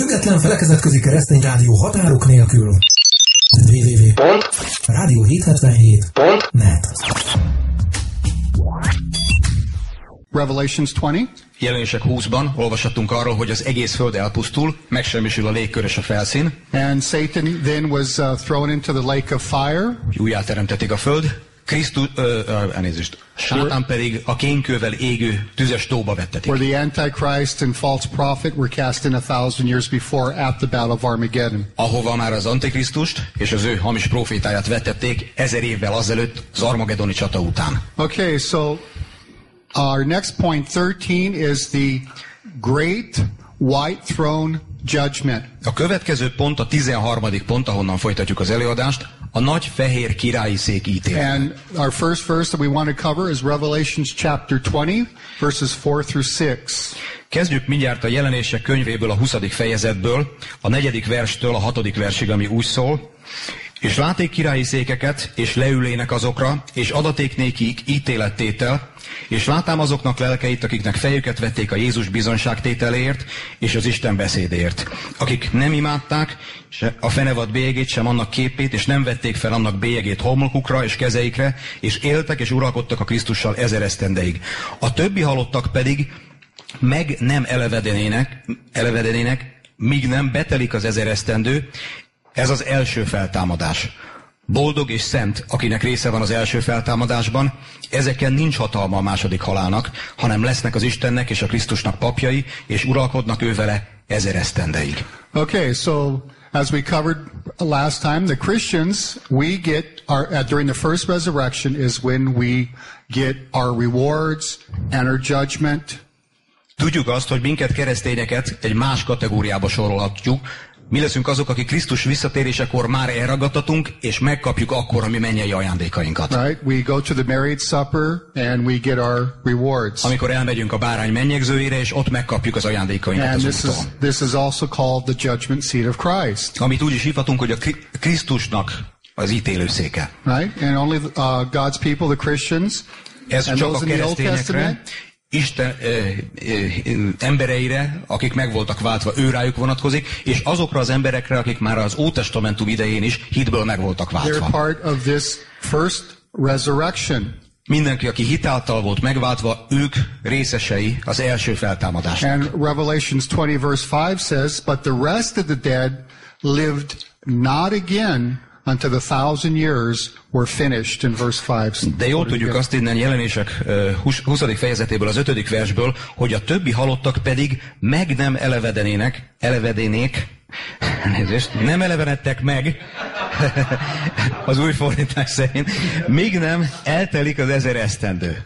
Független felekezetközi keresztény rádió határok nélkül. www.radio777.net Revelations 20. Jelenések 20-ban olvashatunk arról, hogy az egész föld elpusztul, megsemmisül a légkör és a felszín, And Satan then was uh, thrown into the lake of fire. újjáteremtetik a föld, Krisztus, ö, ö, elnézést, sátán pedig a kénkővel égő tüzes tóba vettetik. where the Antichrist and false prophet were cast in a thousand years before at the Battle of Armageddon. ahova már az Antikrisztust és az ő hamis profétáját vetették ezer évvel azelőtt az Armagedoni csata után. Okay, so our next point 13 is the great white throne judgment. A következő pont, a 13. pont, ahonnan folytatjuk az előadást, a nagy fehér királyi szék ítélet. And our first verse that we want to cover is Revelations chapter 20, verses 4 through 6. Kezdjük mindjárt a jelenések könyvéből, a 20. fejezetből, a negyedik verstől a hatodik versig, ami úgy szól. És láték királyi székeket, és leülének azokra, és adaték nékik ítélettétel, és látám azoknak lelkeit, akiknek fejüket vették a Jézus bizonságtételért, és az Isten beszédért. Akik nem imádták se a fenevad bélyegét, sem annak képét, és nem vették fel annak bélyegét homlokukra és kezeikre, és éltek és uralkodtak a Krisztussal ezer esztendeig. A többi halottak pedig meg nem elevedenének, elevedenének, míg nem betelik az ezer esztendő. Ez az első feltámadás. Boldog és szent, akinek része van az első feltámadásban, ezeken nincs hatalma a második halálnak, hanem lesznek az Istennek és a Krisztusnak papjai, és uralkodnak ő vele ezer esztendeig. Okay, so as we covered last time, the Christians, we get our, uh, during the first resurrection is when we get our rewards and our judgment. Tudjuk azt, hogy minket keresztényeket egy más kategóriába sorolhatjuk. Mi leszünk azok, akik Krisztus visszatérésekor már elragadtatunk, és megkapjuk akkor a mi mennyei ajándékainkat. Right? We go to the married supper and we get our rewards. Amikor elmegyünk a bárány mennyegzőjére, és ott megkapjuk az ajándékainkat And az this is, úton. this is also called the judgment seat of Christ. Amit úgy is hívhatunk, hogy a Kri- Krisztusnak az ítélőszéke. Right? And only uh, God's people, the Christians, Ez and csak a those Old keresztényekre, Isten ö, ö, embereire, akik meg voltak váltva, őrájuk vonatkozik, és azokra az emberekre, akik már az Ótestamentum idején is hitből meg voltak they're váltva. part of this first resurrection. Mindenki, aki hitáltal volt megváltva, ők részesei az első feltámadásnak. And Revelations 20 verse 5 says, But the rest of the dead lived not again until the thousand years were finished in verse 5. De jól tudjuk azt innen jelenések ö, 20. 20. fejezetéből, az 5. versből, hogy a többi halottak pedig meg nem elevedenének, elevedénék, nézést, nem elevenedtek meg, az új fordítás szerint, míg nem eltelik az ezer esztendő.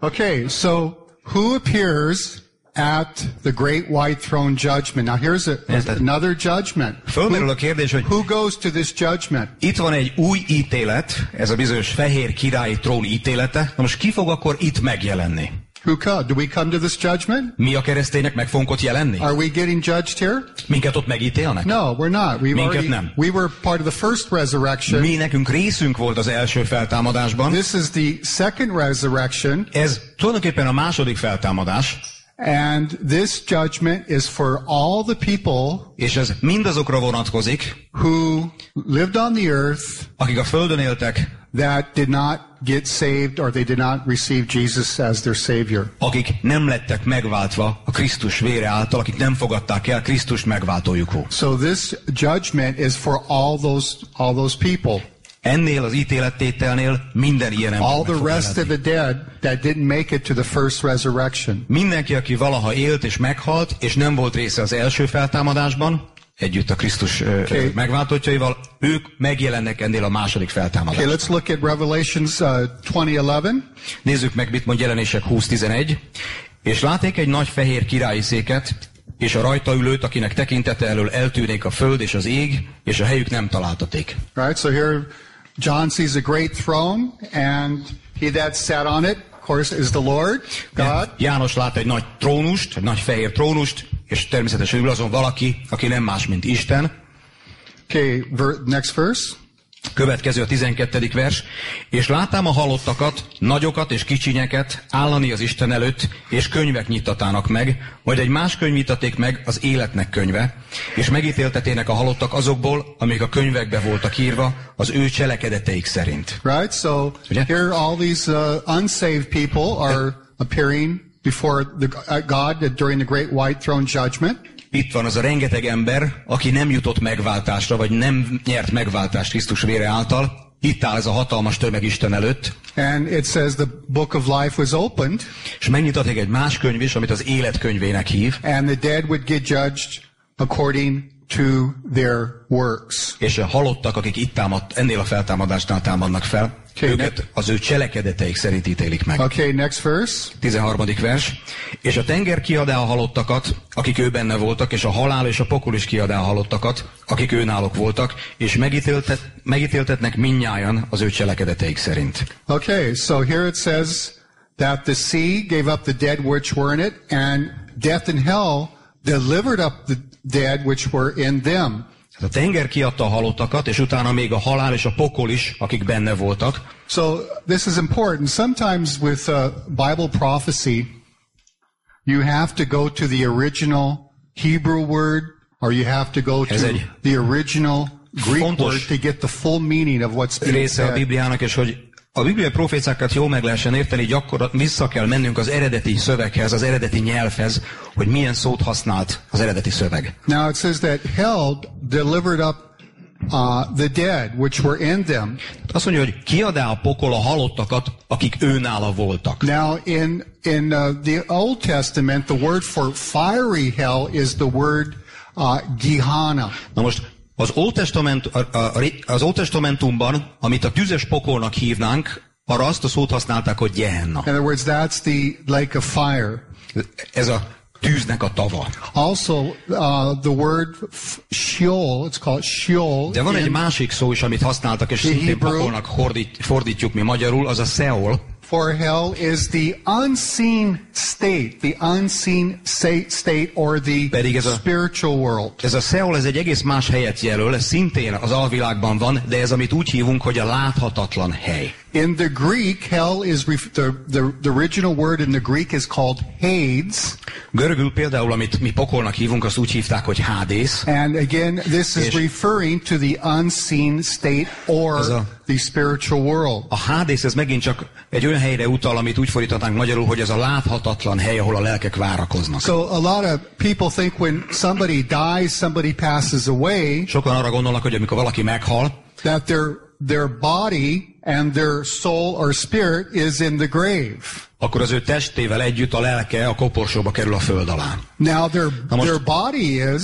Okay, so who appears at the great white throne judgment? Now here's a, another judgment. Fölmerül a kérdés, hogy Who goes to this judgment? itt van egy új ítélet, ez a bizonyos fehér királyi trón ítélete, na most ki fog akkor itt megjelenni? Who come? Do we come to this judgment? Mi a keresztények meg fogunk ott jelenni? Are we getting judged here? Minket ott megítélnek? No, we're not. We've Minket already, nem. we were part of the first resurrection. Mi nekünk részünk volt az első feltámadásban. This is the second resurrection, Ez tulajdonképpen a második feltámadás, and this judgment is for all the people és ez mindazokra vonatkozik, who lived on the earth akik a Földön éltek, that did not get saved or they did not receive Jesus as their Savior. akik nem lettek megváltva a Krisztus vére által, akik nem fogadták el Krisztus megváltójukul. So this judgment is for all those all those people. Ennél az ítélettételnél minden ilyen ember All the rest of the dead that didn't make it to the first resurrection. Mindenki, aki valaha élt és meghalt, és nem volt része az első feltámadásban, együtt a Krisztus okay. Okay. megváltottjaival, ők megjelennek ennél a második Okay, feltámadásban. let's look at Revelations uh, 2011. Nézzük meg, mit mond jelenések 20.11. És láték egy nagy fehér királyi széket, és a rajta ülőt, akinek tekintete elől eltűnik a föld és az ég, és a helyük nem találtaték. Right, so here John sees a great throne, and he that sat on it, of course, is the Lord, God. János lát egy nagy trónust, egy nagy fehér trónust, és természetesen ül azon valaki, aki nem más, mint Isten. Okay, ver- next verse. Következő a 12. vers. És látám a halottakat, nagyokat és kicsinyeket állani az Isten előtt, és könyvek nyitatának meg, majd egy más könyv nyitaték meg az életnek könyve, és megítéltetének a halottak azokból, amik a könyvekbe voltak írva, az ő cselekedeteik szerint. Right? So Yeah. here all these uh, unsaved people are appearing before the, uh, God during the great white throne judgment. Itt van az a rengeteg ember, aki nem jutott megváltásra, vagy nem nyert megváltást Krisztus vére által. Itt áll ez a hatalmas tömeg Isten előtt, And it says the book of life was opened és megnyitaték egy más könyv is, amit az életkönyvének hív, and the dead would get judged according to their works. és a halottak, akik itt támadt, ennél a feltámadásnál támadnak fel, Okay, őket az ő cselekedeteik szerint ítélik meg. Okay, next verse. 13. vers. És a tenger kiadá a halottakat, akik ő benne voltak, és a halál és a pokol is kiadá a halottakat, akik őnálok voltak, és megítéltet, megítéltetnek minnyájan az ő cselekedeteik szerint. Okay, so here it says that the sea gave up the dead which were in it, and death and hell delivered up the dead which were in them. A tenger kiadta a halottakat, és utána még a halál és a pokol is, akik benne voltak. So this is important. Sometimes with uh, Bible prophecy, you have to go to the original Hebrew word, or you have to go to the original Greek word to get the full meaning of what's being része a said. Bibliának, és hogy a bibliai profécákat jól meg lehessen érteni, gyakor vissza kell mennünk az eredeti szöveghez, az eredeti nyelvhez, hogy milyen szót használt az eredeti szöveg. Now it says that hell delivered up uh, the dead which were in them. Azt mondja, hogy kiadá a pokol a halottakat, akik őnála voltak. Now in in uh, the Old Testament, the word for fiery hell is the word uh, Gehenna. Na most az Óld, Testament, a, a, az Óld Testamentumban, amit a tüzes pokolnak hívnánk, arra azt a szót használták, hogy Gehenna. In other words, that's the lake of fire. Ez a tűznek a tava. Also, uh, the word Sheol, it's called Sheol. De van egy másik szó is, amit használtak, és szintén pokolnak fordít, fordítjuk mi magyarul, az a Szeol. For hell is the unseen state, the unseen state or the Pedig ez a- spiritual world. Ez a Szeol, ez egy egész más helyet jelöl, ez szintén az alvilágban van, de ez amit úgy hívunk, hogy a láthatatlan hely. In the Greek, hell is ref- the, the the original word in the Greek is called Hades, Görögül például, amit mi pokolnak hívunk, azt úgy hívták, hogy Hádész. and again, this is referring to the unseen state or a- the spiritual world. A Hádész ez megint csak egy olyan helyre utal, amit úgy fordíthatnánk magyarul, hogy ez a láthatatlan hely, ahol a lelkek várakoznak. So a lot of people think when somebody dies, somebody passes away, Sokan arra gondolnak, hogy amikor valaki meghal, that their their body and their soul or spirit is in the grave. akkor az ő testével együtt a lelke a koporsóba kerül a föld alá. Now their Na most- their body is,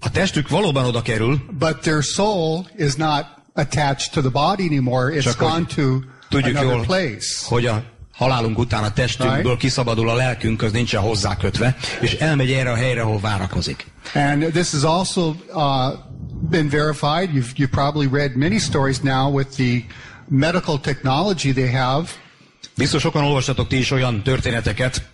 A testük valóban oda kerül, but their soul is not attached to the body anymore. It's gone to tudjuk another jól, place. hogy a halálunk után a testünkből Right. kiszabadul a lelkünk, az nincsen hozzákötve, és elmegy erre a helyre, ahol várakozik. And this is also uh, been verified. You've you probably read many stories now with the medical technology they have. Biztos sokan olvastatok ti is olyan történeteket,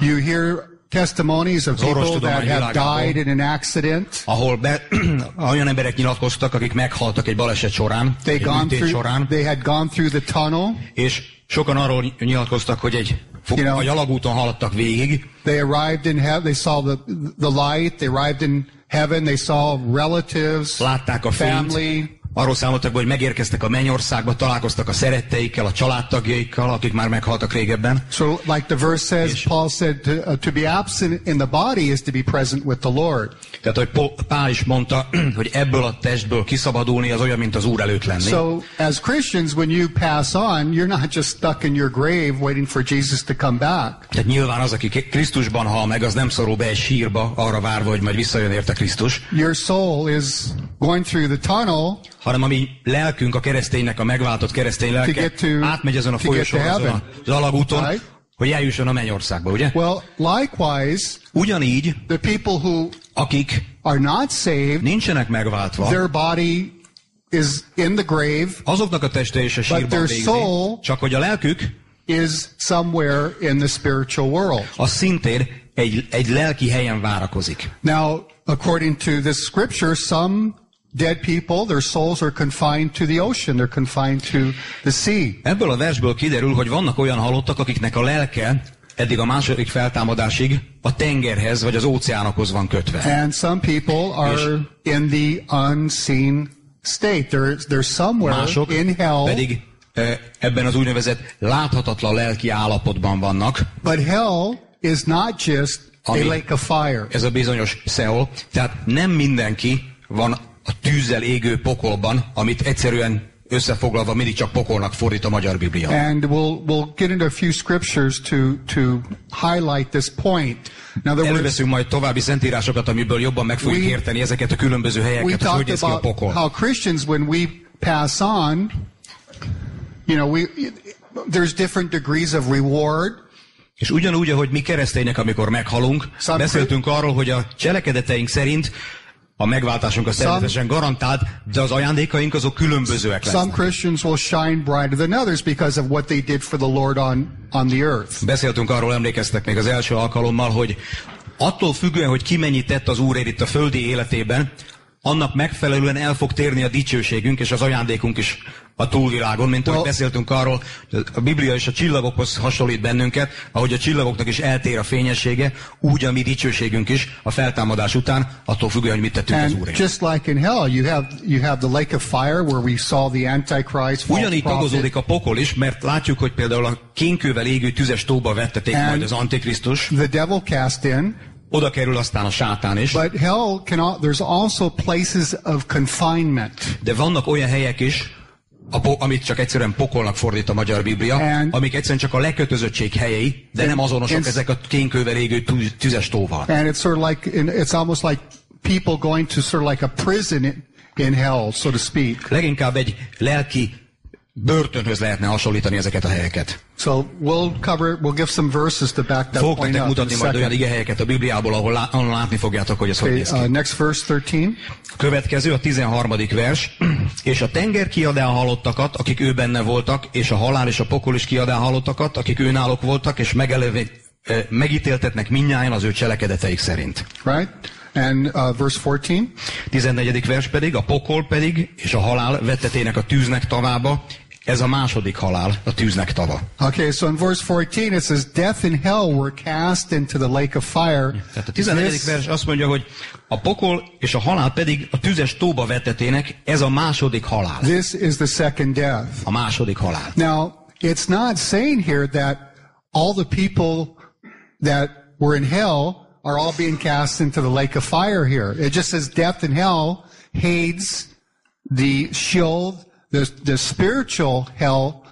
You hear testimonies of people that have died in an accident. ahol be, olyan emberek nyilatkoztak, akik meghaltak egy baleset során, They egy gone through. során, They had gone through the tunnel. és sokan arról nyilatkoztak, hogy egy You know- a gyalogúton haladtak végig, They arrived in heaven. They saw the the light. They arrived in heaven. They saw relatives, látták a fényt, family. Arról számoltak be, hogy megérkeztek a mennyországba, találkoztak a szeretteikkel, a családtagjaikkal, akik már meghaltak régebben. So, like the verse says, Paul said, to, uh, to be absent in the body is to be present with the Lord. Tehát, hogy Pál is mondta, hogy ebből a testből kiszabadulni az olyan, mint az Úr előtt lenni. So, as Christians, when you pass on, you're not just stuck in your grave waiting for Jesus to come back. Tehát nyilván az, aki Krisztusban hal meg, az nem szorul be egy sírba, arra várva, hogy majd visszajön érte Krisztus, Your soul is going through the tunnel hanem a mi lelkünk, a kereszténynek, a megváltott keresztény lelke átmegy ezen a folyosón, azon az alagúton, hogy eljusson a mennyországba, ugye? Well, likewise, Ugyanígy, the people who akik are not saved, nincsenek megváltva, their body is in the grave, azoknak a teste és a sírban their végzi, soul- csak hogy a lelkük is somewhere in the spiritual world. az szintén egy, egy lelki helyen várakozik. Now, according to this scripture, some dead people, their souls are confined to the ocean, they're confined to the sea. Ebből a versből kiderül, hogy vannak olyan halottak, akiknek a lelke eddig a második feltámadásig a tengerhez vagy az óceánokhoz van kötve. And some people are in the unseen state. They're, they're somewhere Mások in hell. pedig eh, ebben az úgynevezett láthatatlan lelki állapotban vannak. But hell is not just a lake of fire. Ez a bizonyos Szeol. Tehát nem mindenki van a tűzzel égő pokolban, amit egyszerűen összefoglalva mindig csak pokolnak fordít a magyar Biblia. And we'll, we'll get into a few scriptures to, to highlight this point. Előveszünk majd további szentírásokat, amiből jobban meg fogjuk We- érteni ezeket a különböző helyeket, hogy hogy néz ki a pokol. how Christians, when we pass on, you know, we, there's different degrees of reward. És ugyanúgy, ahogy mi keresztények, amikor meghalunk, Some- beszéltünk arról, hogy a cselekedeteink szerint a megváltásunk a természetesen garantált, de az ajándékaink azok különbözőek Some lesznek. Christians will shine brighter than others because of what they did for the Lord on, on the earth. Beszéltünk arról, emlékeztek még az első alkalommal, hogy attól függően, hogy ki mennyit tett az Úrért itt a földi életében, annak megfelelően el fog térni a dicsőségünk és az ajándékunk is a túlvilágon, mint ahogy beszéltünk arról, a Biblia is a csillagokhoz hasonlít bennünket, ahogy a csillagoknak is eltér a fényessége, úgy a mi dicsőségünk is a feltámadás után, attól függően, hogy mit tettünk az And Úrért. just like in hell, you have you have the lake of fire where we saw the Antichrist, Ugyanígy tagozódik a pokol is, mert látjuk, hogy például a kénkővel égő tüzes tóba vetteték And- majd az Antikrisztus, the devil cast in. oda kerül aztán a sátán is, But hell can al- there's also places of confinement. de vannak olyan helyek is, a po- amit csak egyszerűen pokolnak fordít a magyar Biblia, And- amik egyszerűen csak a lekötözöttség helyei, de nem azonosak And- ezek a kénkővel égő tüzes tóval. And it's sort of like it's almost like people going to sort of like a prison in hell, so to speak. Leginkább egy lelki börtönhöz lehetne hasonlítani ezeket a helyeket. So we'll cover we'll give some verses to back that Fogok point up. mutatni majd olyan igehelyeket a Bibliából, ahol, lá- ahol látni fogjátok, hogy ez hogy Okay, néz ki. uh, next verse 13. Következő a 13. vers. És a tenger kiadá a halottakat, akik ő benne voltak, és a halál és a pokol is kiadá a halottakat, akik őnálok voltak, és megeleve, eh, megítéltetnek minnyáján az ő cselekedeteik szerint. Right? And uh, verse 14. 14. vers pedig, a pokol pedig, és a halál vettetének a tűznek tavába, ez a második halál, a tűznek tava. Okay, so in verse 14 it says, Death and hell were cast into the lake of fire. Tehát a 14. This- vers azt mondja, hogy a pokol és a halál pedig a tüzes tóba vettetének, ez a második halál. This is the second death. A második halál. Now, it's not saying here that all the people that were in hell are all being cast into the lake of fire here. It just says death and hell, Hades, the Sheol, the, the spiritual hell,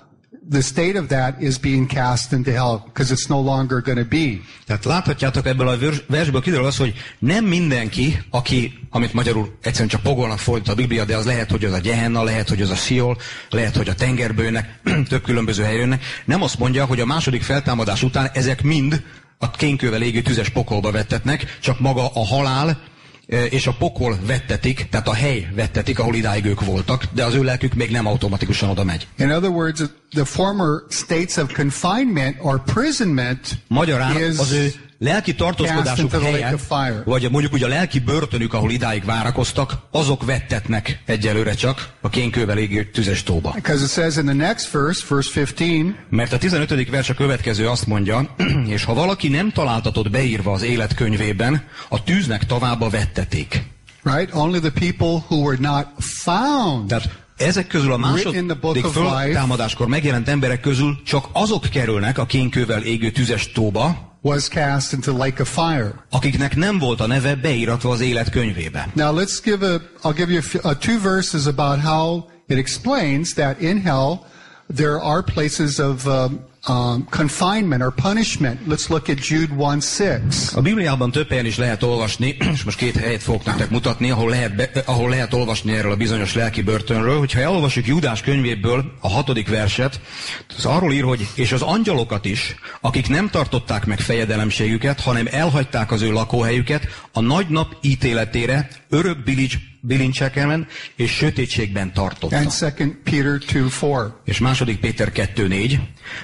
the state of that is being cast into hell because it's no longer going to be. Tehát láthatjátok ebből a vers- versből kiderül az, hogy nem mindenki, aki, amit magyarul egyszerűen csak pogolnak fordít a Biblia, de az lehet, hogy az a Gehenna, lehet, hogy az a Siol, lehet, hogy a tengerbőnek, több különböző helyről nem azt mondja, hogy a második feltámadás után ezek mind a kénkővel égő tüzes pokolba vettetnek, csak maga a halál és a pokol vettetik, tehát a hely vettetik, ahol idáig ők voltak, de az ő lelkük még nem automatikusan oda megy. In other words, the former states of confinement or imprisonment Magyarán is az ő lelki tartózkodásuk cast into the lake helye, of fire. vagy mondjuk úgy a lelki börtönük, ahol idáig várakoztak, azok vettetnek egyelőre csak a kénkővel égő tüzes tóba. Because it says in the next verse, verse 15, Mert a 15. vers a következő azt mondja, és ha valaki nem találtatott beírva az életkönyvében, a tűznek továbbá vettetik. right? Only the people who were not found Tehát ezek közül a második föltámadáskor megjelent emberek közül csak azok kerülnek a kénkővel égő tüzes tóba, was cast into lake of fire. akiknek nem volt a neve beíratva az életkönyvébe. Now let's give a, I'll give you a few, uh, two verses about how it explains that in hell there are places of um, um, confinement or punishment. Let's look at Jude 1 6. A Bibliában több helyen is lehet olvasni, és most két helyet fogok nektek mutatni, ahol lehet, be, ahol lehet olvasni erről a bizonyos lelki börtönről. Hogyha elolvasjuk Júdás könyvéből a hatodik verset, az arról ír, hogy és az angyalokat is, akik nem tartották meg fejedelemségüket, hanem elhagyták az ő lakóhelyüket, a nagy nap ítéletére örök bilics bilincseken és sötétségben tartotta. And 2 Peter 2 4. És második Péter 2.4,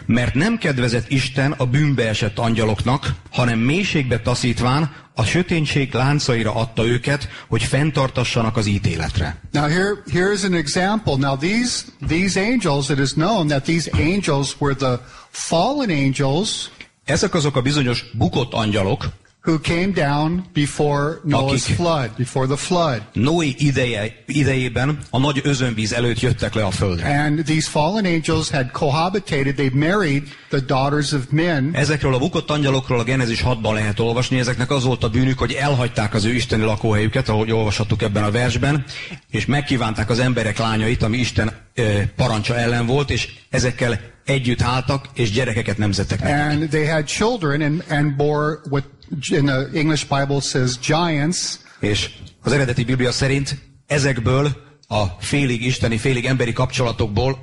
mert nem kedvezett Isten a bűnbe esett angyaloknak, hanem mélységbe taszítván a sötétség láncaira adta őket, hogy fenntartassanak az ítéletre. Now here here is an example. Now these these angels, it is known that these angels were the fallen angels Ezek azok a bizonyos bukott angyalok, who came down before Noah's flood, before the flood. Noé ideje, idejében a nagy özönvíz előtt jöttek le a földre. And these fallen angels had cohabitated, they married the daughters of men. Ezekről a bukott angyalokról a Genezis 6-ban lehet olvasni, ezeknek az volt a bűnük, hogy elhagyták az ő isteni lakóhelyüket, ahogy olvashattuk ebben a versben, és megkívánták az emberek lányait, ami Isten ö, parancsa ellen volt, és ezekkel együtt álltak, és gyerekeket nemzettek nekik. And they had children and, and bore what in the English Bible says giants. És az eredeti Biblia szerint ezekből a félig isteni, félig emberi kapcsolatokból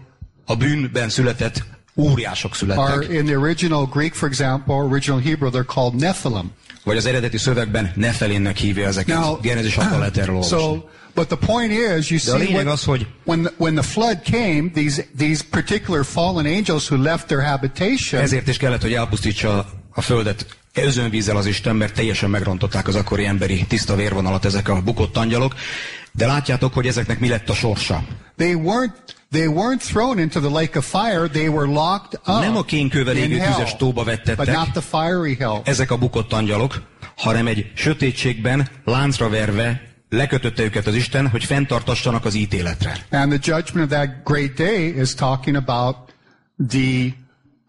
a bűnben született óriások Are születtek. in the original Greek, for example, original Hebrew, they're called Nephilim. Vagy az eredeti szövegben Nefelinnek hívja ezeket. Now, Genezis 6 lehet erről olvasni. so, but the point is, you see, when, az, hogy when, the, when the flood came, these, these particular fallen angels who left their habitation, ezért is kellett, hogy elpusztítsa a földet özönvízzel az Isten, mert teljesen megrontották az akkori emberi tiszta vérvonalat ezek a bukott angyalok. De látjátok, hogy ezeknek mi lett a sorsa. they weren't, they weren't thrown into the lake of fire, they were locked up Nem a kénkővel égő tüzes tóba but vettettek, not the fiery hell. ezek a bukott angyalok, hanem egy sötétségben láncra verve lekötötte őket az Isten, hogy fenntartassanak az ítéletre. And the judgment of that great day is talking about the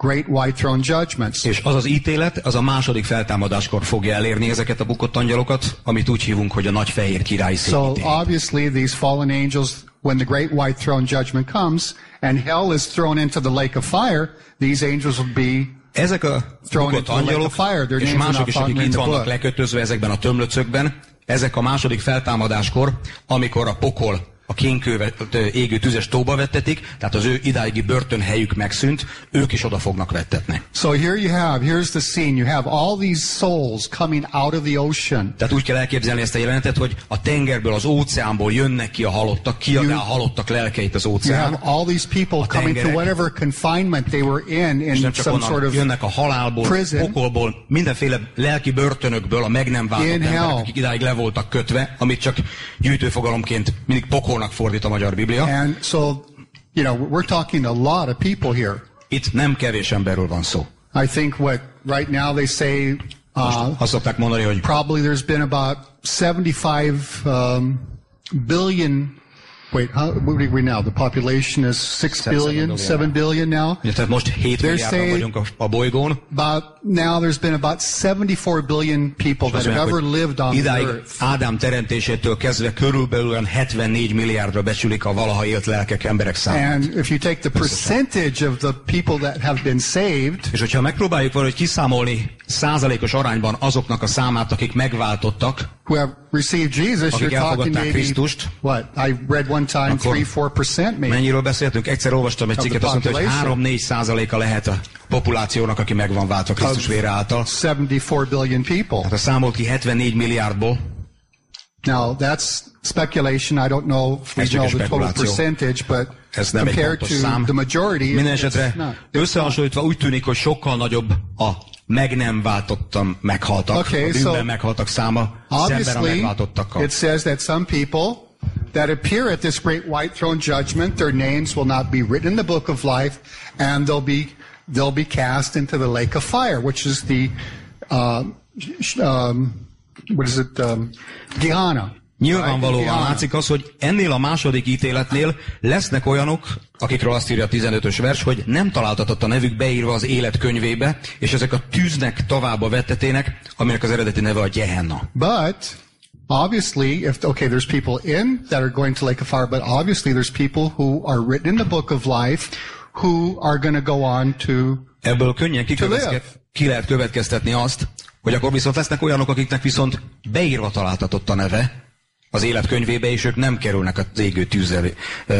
great white throne judgments. És az az ítélet, az a második feltámadáskor fogja elérni ezeket a bukott angyalokat, amit úgy hívunk, hogy a nagy fehér királyi So obviously these fallen angels, when the great white throne judgment comes and hell is thrown into the lake of fire, these angels will be Ezek a bukott angyalok, of fire. És mások is, akik itt vannak lekötözve ezekben a tömlöcökben, ezek a második feltámadáskor, amikor a pokol a kénkővel ö, égő tüzes tóba vettetik, tehát az ő idáigi börtönhelyük megszűnt, ők is oda fognak vettetni. So here you have, here's the scene. You have all these souls coming out of the ocean. Tehát úgy kell elképzelni ezt a jelenetet, hogy a tengerből, az óceánból jönnek ki a halottak, kiadál a halottak lelkeit az You have óceán, all these people coming to whatever confinement they were in, in some sort of jönnek a halálból, prison. pokolból, mindenféle lelki börtönökből, a meg nem váltott emberek, akik idáig le voltak kötve, amit csak gyűjtőfogalomként mindig pokolnak fordít a magyar Biblia. And so, you know, we're talking a lot of people here. Itt nem kevés emberről van szó. I think what right now they say uh, Azt szokták mondani, hogy probably there's been about 75 um, billion. Wait, how, what are we now? The population is six Seven billion, billion. seven billion now. ugye, tehát most 7 They're milliárdan vagyunk a, a bolygón, About now, there's been about 74 billion people that have ever lived on the earth. Ádám teremtésétől kezdve körülbelül olyan 74 milliárdra becsülik a valaha élt lelkek emberek számát. And if you take the percentage of the people that have been saved, És hogyha megpróbáljuk valahogy kiszámolni százalékos arányban azoknak a számát, akik megváltottak, who have received Jesus, Akik you're talking maybe Krisztust, what I read one time, akkor three, four percent maybe. mennyiről beszéltünk? Egyszer olvastam egy cikket, azt mondta, hogy population. 3-4 százaléka lehet a populációnak, aki meg van váltva Krisztus vére által. 74 billion people. Hát ha számolt ki 74 milliárdból, Now that's speculation. I don't know if we know the total percentage, but ez nem egy compared pontos to szám. the majority, Minden it's esetre not. összehasonlítva úgy tűnik, hogy sokkal nagyobb a meg nem váltottam meghaltak, Okay, a bűnben so- meghaltak száma szemben a Obviously, megváltottakkal. it says that some people that appear at this great white throne judgment, their names will not be written in the book of life, and they'll be they'll be cast into the lake of fire, which is the uh, um, what is it? Um, Gehenna. Nyilvánvalóan látszik az, hogy ennél a második ítéletnél lesznek olyanok, akikről azt írja a 15-ös vers, hogy nem találtatott a nevük beírva az élet könyvébe, és ezek a tűznek tovább a vettetének, aminek az eredeti neve a Gehenna. But obviously, if okay, there's people in that are going to lake of fire, but obviously there's people who are written in the book of life who are going to go on to Ebből könnyen ki lehet következtetni azt, hogy akkor viszont lesznek olyanok, akiknek viszont beírva találtatott a neve az életkönyvébe, és ők nem kerülnek az égő tűzzel,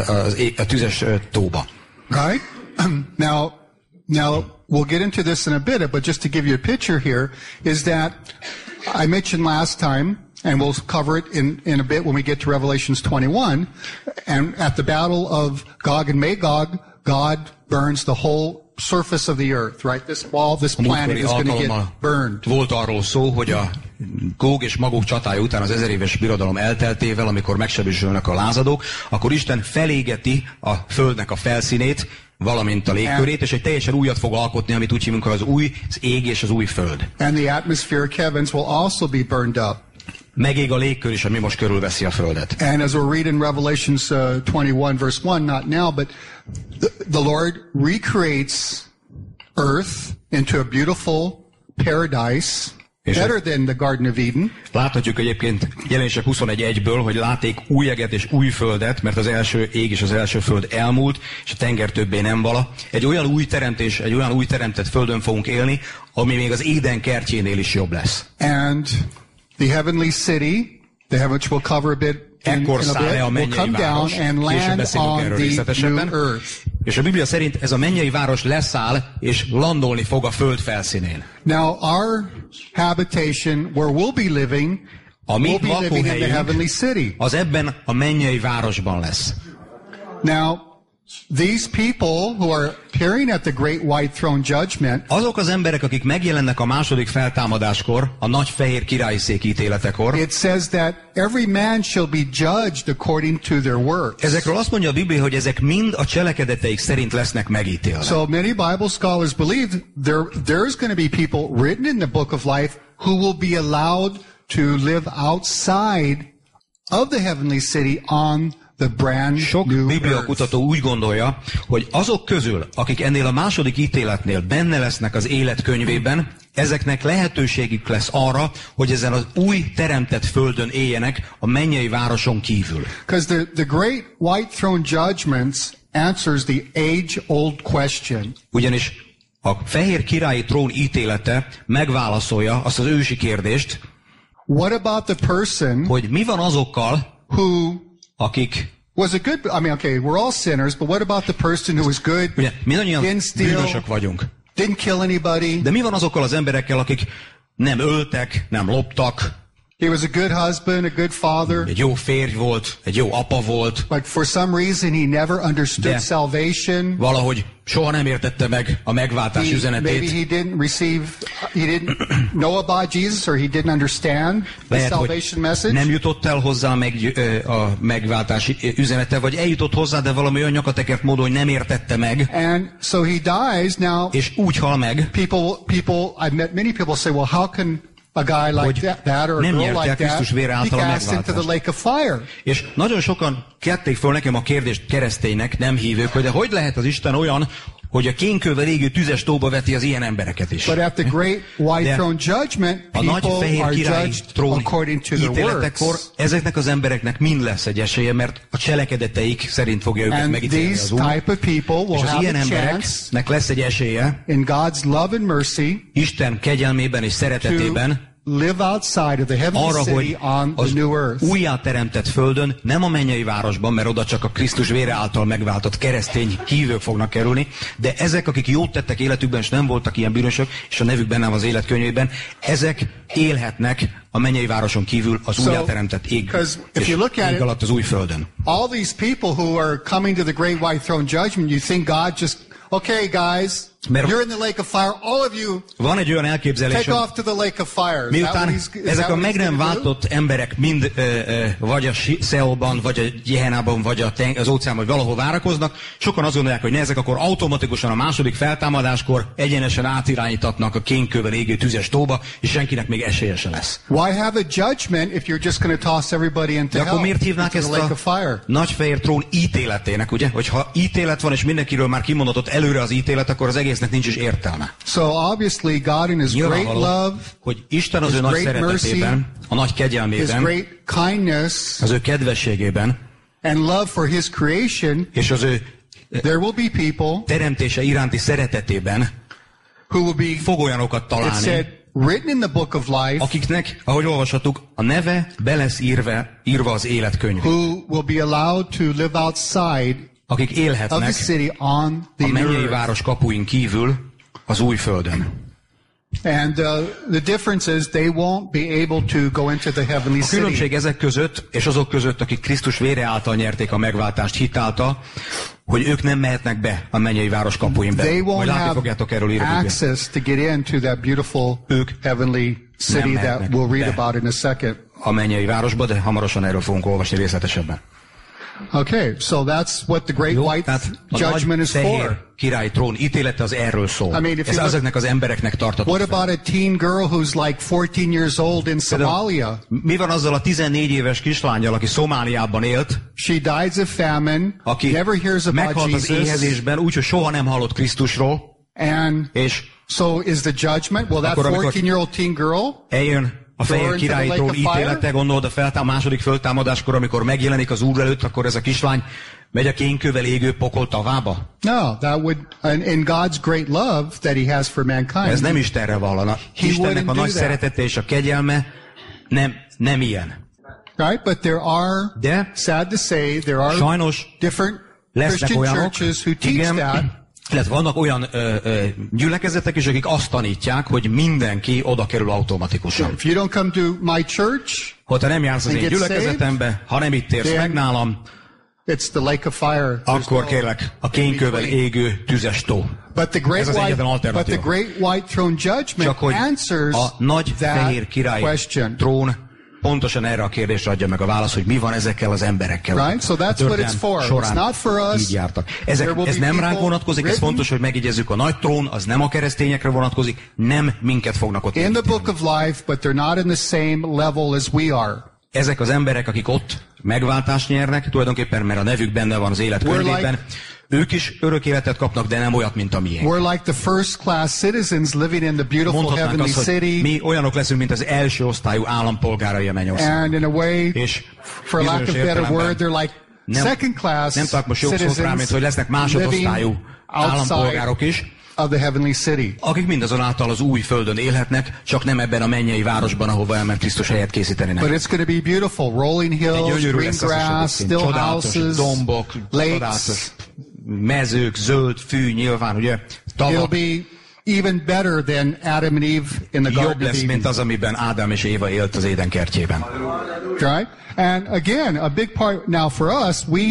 az ég, a tüzes tóba. right now. Now we'll get into this in a bit, but just to give you a picture here is that I mentioned last time and we'll cover it in, in a bit when we get to Revelations 21. And at the battle of Gog and Magog, God burns the whole surface of the earth, right? This wall, this planet is going to get burned. volt arról szó, hogy a Góg és Magok csatája után az ezer éves birodalom elteltével, amikor megsebesülnek a lázadók, akkor Isten felégeti a földnek a felszínét, valamint a légkörét, és egy teljesen újat fog alkotni, amit úgy hívunk, hogy az új az ég és az új föld. And the atmospheric heavens will also be burned up. Megég a légkör is, ami most körülveszi a földet. And as we'll read in Revelations uh, 21 verse 1, not now, but the, the Lord recreates earth into a beautiful paradise, Yes, better than the Garden of Eden. Láthatjuk egyébként jelenések 21.1-ből, hogy láték új eget és új földet, mert az első ég és az első föld elmúlt, és a tenger többé nem vala. Egy olyan új teremtés, egy olyan új teremtett földön fogunk élni, ami még az Éden kertjénél is jobb lesz. And the heavenly city, the heaven which we'll cover a bit Ekkor száll le a will mennyei come down város, and később land beszélünk on erről részletesebben. És a Biblia szerint ez a mennyei város leszáll, és landolni fog a föld felszínén. Now our habitation where we'll be living, A mi we'll be living in the heavenly city. az ebben a mennyei városban lesz. Now, these people who are appearing at the great white throne judgment, Azok az emberek, akik megjelennek a második feltámadáskor, a nagy fehér királyi szék ítéletekor, it says that every man shall be judged according to their works. ezekről azt mondja a Biblia, hogy ezek mind a cselekedeteik szerint lesznek megítélve. So many Bible scholars believe there there's going to be people written in the book of life who will be allowed to live outside of the heavenly city on Sok Biblia kutató úgy gondolja, hogy azok közül, akik ennél a második ítéletnél benne lesznek az élet könyvében, ezeknek lehetőségük lesz arra, hogy ezen az új teremtett földön éljenek a mennyei városon kívül. The, the great white throne judgments answers the age-old question. Ugyanis a fehér királyi trón ítélete megválaszolja azt az ősi kérdést, What about the person hogy mi van azokkal, who akik was a good, I mean, okay, we're all sinners, but what about the person who was good, ugye mindannyian bűnösök vagyunk. didn't kill anybody, De mi van azokkal az emberekkel, akik nem öltek, nem loptak, he was a good husband, a good father, egy jó férj volt, egy jó apa volt, but for some reason he never understood De- salvation. valahogy soha nem értette meg a megváltás He, maybe üzenetét. he didn't receive, he didn't know about Jesus or he didn't understand the Lehet, salvation message. nem jutott el hozzá a, meg, a megváltás üzenete, vagy eljutott hozzá, de valami olyan nyakatekert módon, hogy nem értette meg, And so he dies. Now, és úgy hal meg, people, people, I've met many people say, well, how can a guy like Hogy that, or a nem nyerte like el Krisztus vére által a megváltást. És nagyon sokan kették föl nekem a kérdést kereszténynek, nem hívők, hogy de hogy lehet az Isten olyan, hogy a kénkővel égő tüzes tóba veti az ilyen embereket is. But at the great white throne judgment, a nagy fehér király trón ítéletekor ezeknek az embereknek mind lesz egy esélye, mert a cselekedeteik szerint fogja őket megítélni az Úr. És az ilyen embereknek lesz egy esélye in God's love and mercy Isten kegyelmében és szeretetében live outside of the heavenly arra, city on the new earth. újjáteremtett földön, nem a mennyei városban, mert oda csak a Krisztus vére által megváltott keresztény hívők fognak kerülni, de ezek, akik jót tettek életükben, és nem voltak ilyen bűnösök, és a nevük benne van az életkönyvében, ezek élhetnek a mennyei városon kívül az So, újjáteremtett ég, és you look at ég alatt az új földön. All these people who are coming to the great white throne judgment, you think God just, okay, guys, Mert- you're in the lake of fire. All of you, Van egy olyan elképzelés, take hogy off to the lake of fire. Is that Miután ezek a meg nem váltott emberek mind ö, ö, vagy a Szeolban, vagy a Jehenában, vagy a ten, az óceánban, vagy valahol várakoznak, sokan azt gondolják, hogy ne, ezek akkor automatikusan a második feltámadáskor egyenesen átirányítatnak a kénkővel égő tüzes tóba, és senkinek még esélye se lesz. Why have a judgment if you're just going to toss everybody into De akkor hell, miért hívnák ezt a of fire? nagy fehér trón ítéletének, ugye? Hogyha ítélet van, és mindenkiről már kimondott előre az ítélet, akkor az egésznek nincs is értelme. So obviously God in his great love, hogy Isten az His ő nagy szeretetében, a nagy his kegyelmében, great kindness, az ő kedvességében, and love for his creation, és az ő there will be people teremtése iránti szeretetében who will be, fog olyanokat találni, said, written in the book of life, akiknek, ahogy olvashattuk, a neve be lesz írva, írva az életkönyv. who will be allowed to live outside Akik élhetnek city a mennyei város kapuin kívül az új földön. And uh, the difference is they won't be able to go into the heavenly A különbség city. ezek között, és azok között, akik Krisztus vére által nyerték a megváltást hitáltal, hogy ők nem mehetnek be a mennyei város kapuin They be. Majd won't látni fogjátok erről írni. access to get into that beautiful Ők heavenly city that we'll read be. about in a second. a mennyei városba, de hamarosan erről fogunk olvasni részletesebben. Okay, so that's what the great Jó? white judgment is for. király trón ítélete az erről szól. I mean, if Ez look- ezeknek az embereknek tartatott. What fel. about a teen girl who's like 14 years old in Somalia? Mi van azzal a 14 éves kislányjal, aki Szomáliában élt, She dies of famine, aki never hears about meghalt az Jesus, éhezésben, úgyhogy soha nem hallott Krisztusról, and és so is the judgment? Will that Akkor, amikor- 14-year-old teen girl eljön a fehér fire? ítélete, gondolod a, feltá- a második föltámadáskor, amikor megjelenik az úr előtt, akkor ez a kislány megy a kénkövel égő pokol tavába? No, that would, and in God's great love that He has for mankind. Ez nem Istenre vallana. Istennek a nagy that. szeretete és a kegyelme nem, nem ilyen. Right? But there are, De sad to say, there are sajnos different lesznek Christian olyanok, churches who teach igen, that. illetve vannak olyan ö, ö, gyülekezetek is, akik azt tanítják, hogy mindenki oda kerül automatikusan. If you don't come to my church, Ha te nem jársz az én gyülekezetembe, ha nem itt érsz meg nálam, it's the lake of fire. Akkor kérlek, a kénkövel égő tüzes tó. But the great Ez az egyetlen but the alternatíva. great white throne judgment Csak hogy answers a nagy fehér király question. trón pontosan erre a kérdésre adja meg a választ, hogy mi van ezekkel az emberekkel. Right? So that's what it's for. során It's not for us. Így jártak. Ezek, ez nem ránk vonatkozik, ez fontos, hogy megjegyezzük, a nagy trón az nem a keresztényekre vonatkozik, nem minket fognak ott In the book of life, but they're not in the same level as we are. Ezek az emberek, akik ott megváltást nyernek, tulajdonképpen mert a nevük benne van az élet könyvében, like- ők is örök életet kapnak, de nem olyat, mint a miénk. We're like the first class citizens living in the beautiful Mondhatnánk heavenly azt, city. mi olyanok leszünk, mint az első osztályú állampolgárai a mennyország. And in a way, És for lack of better word, they're like nem- second class nem tudok most jobb szót rá, mint hogy lesznek másodosztályú állampolgárok is, of the heavenly city. akik mindazonáltal az új földön élhetnek, csak nem ebben a mennyei városban, ahova elment Krisztus helyet készíteni But nekik. it's going to be beautiful. Rolling hills, green grass, still houses, dombok, lakes. csodálatos mezők, zöld fű, nyilván, ugye, It'll tavak. be even better than Adam and Eve in the Jobb Garden of lesz, mint az, amiben Ádám és Éva élt az édenkertjében. Right? And again, a big part now for us, we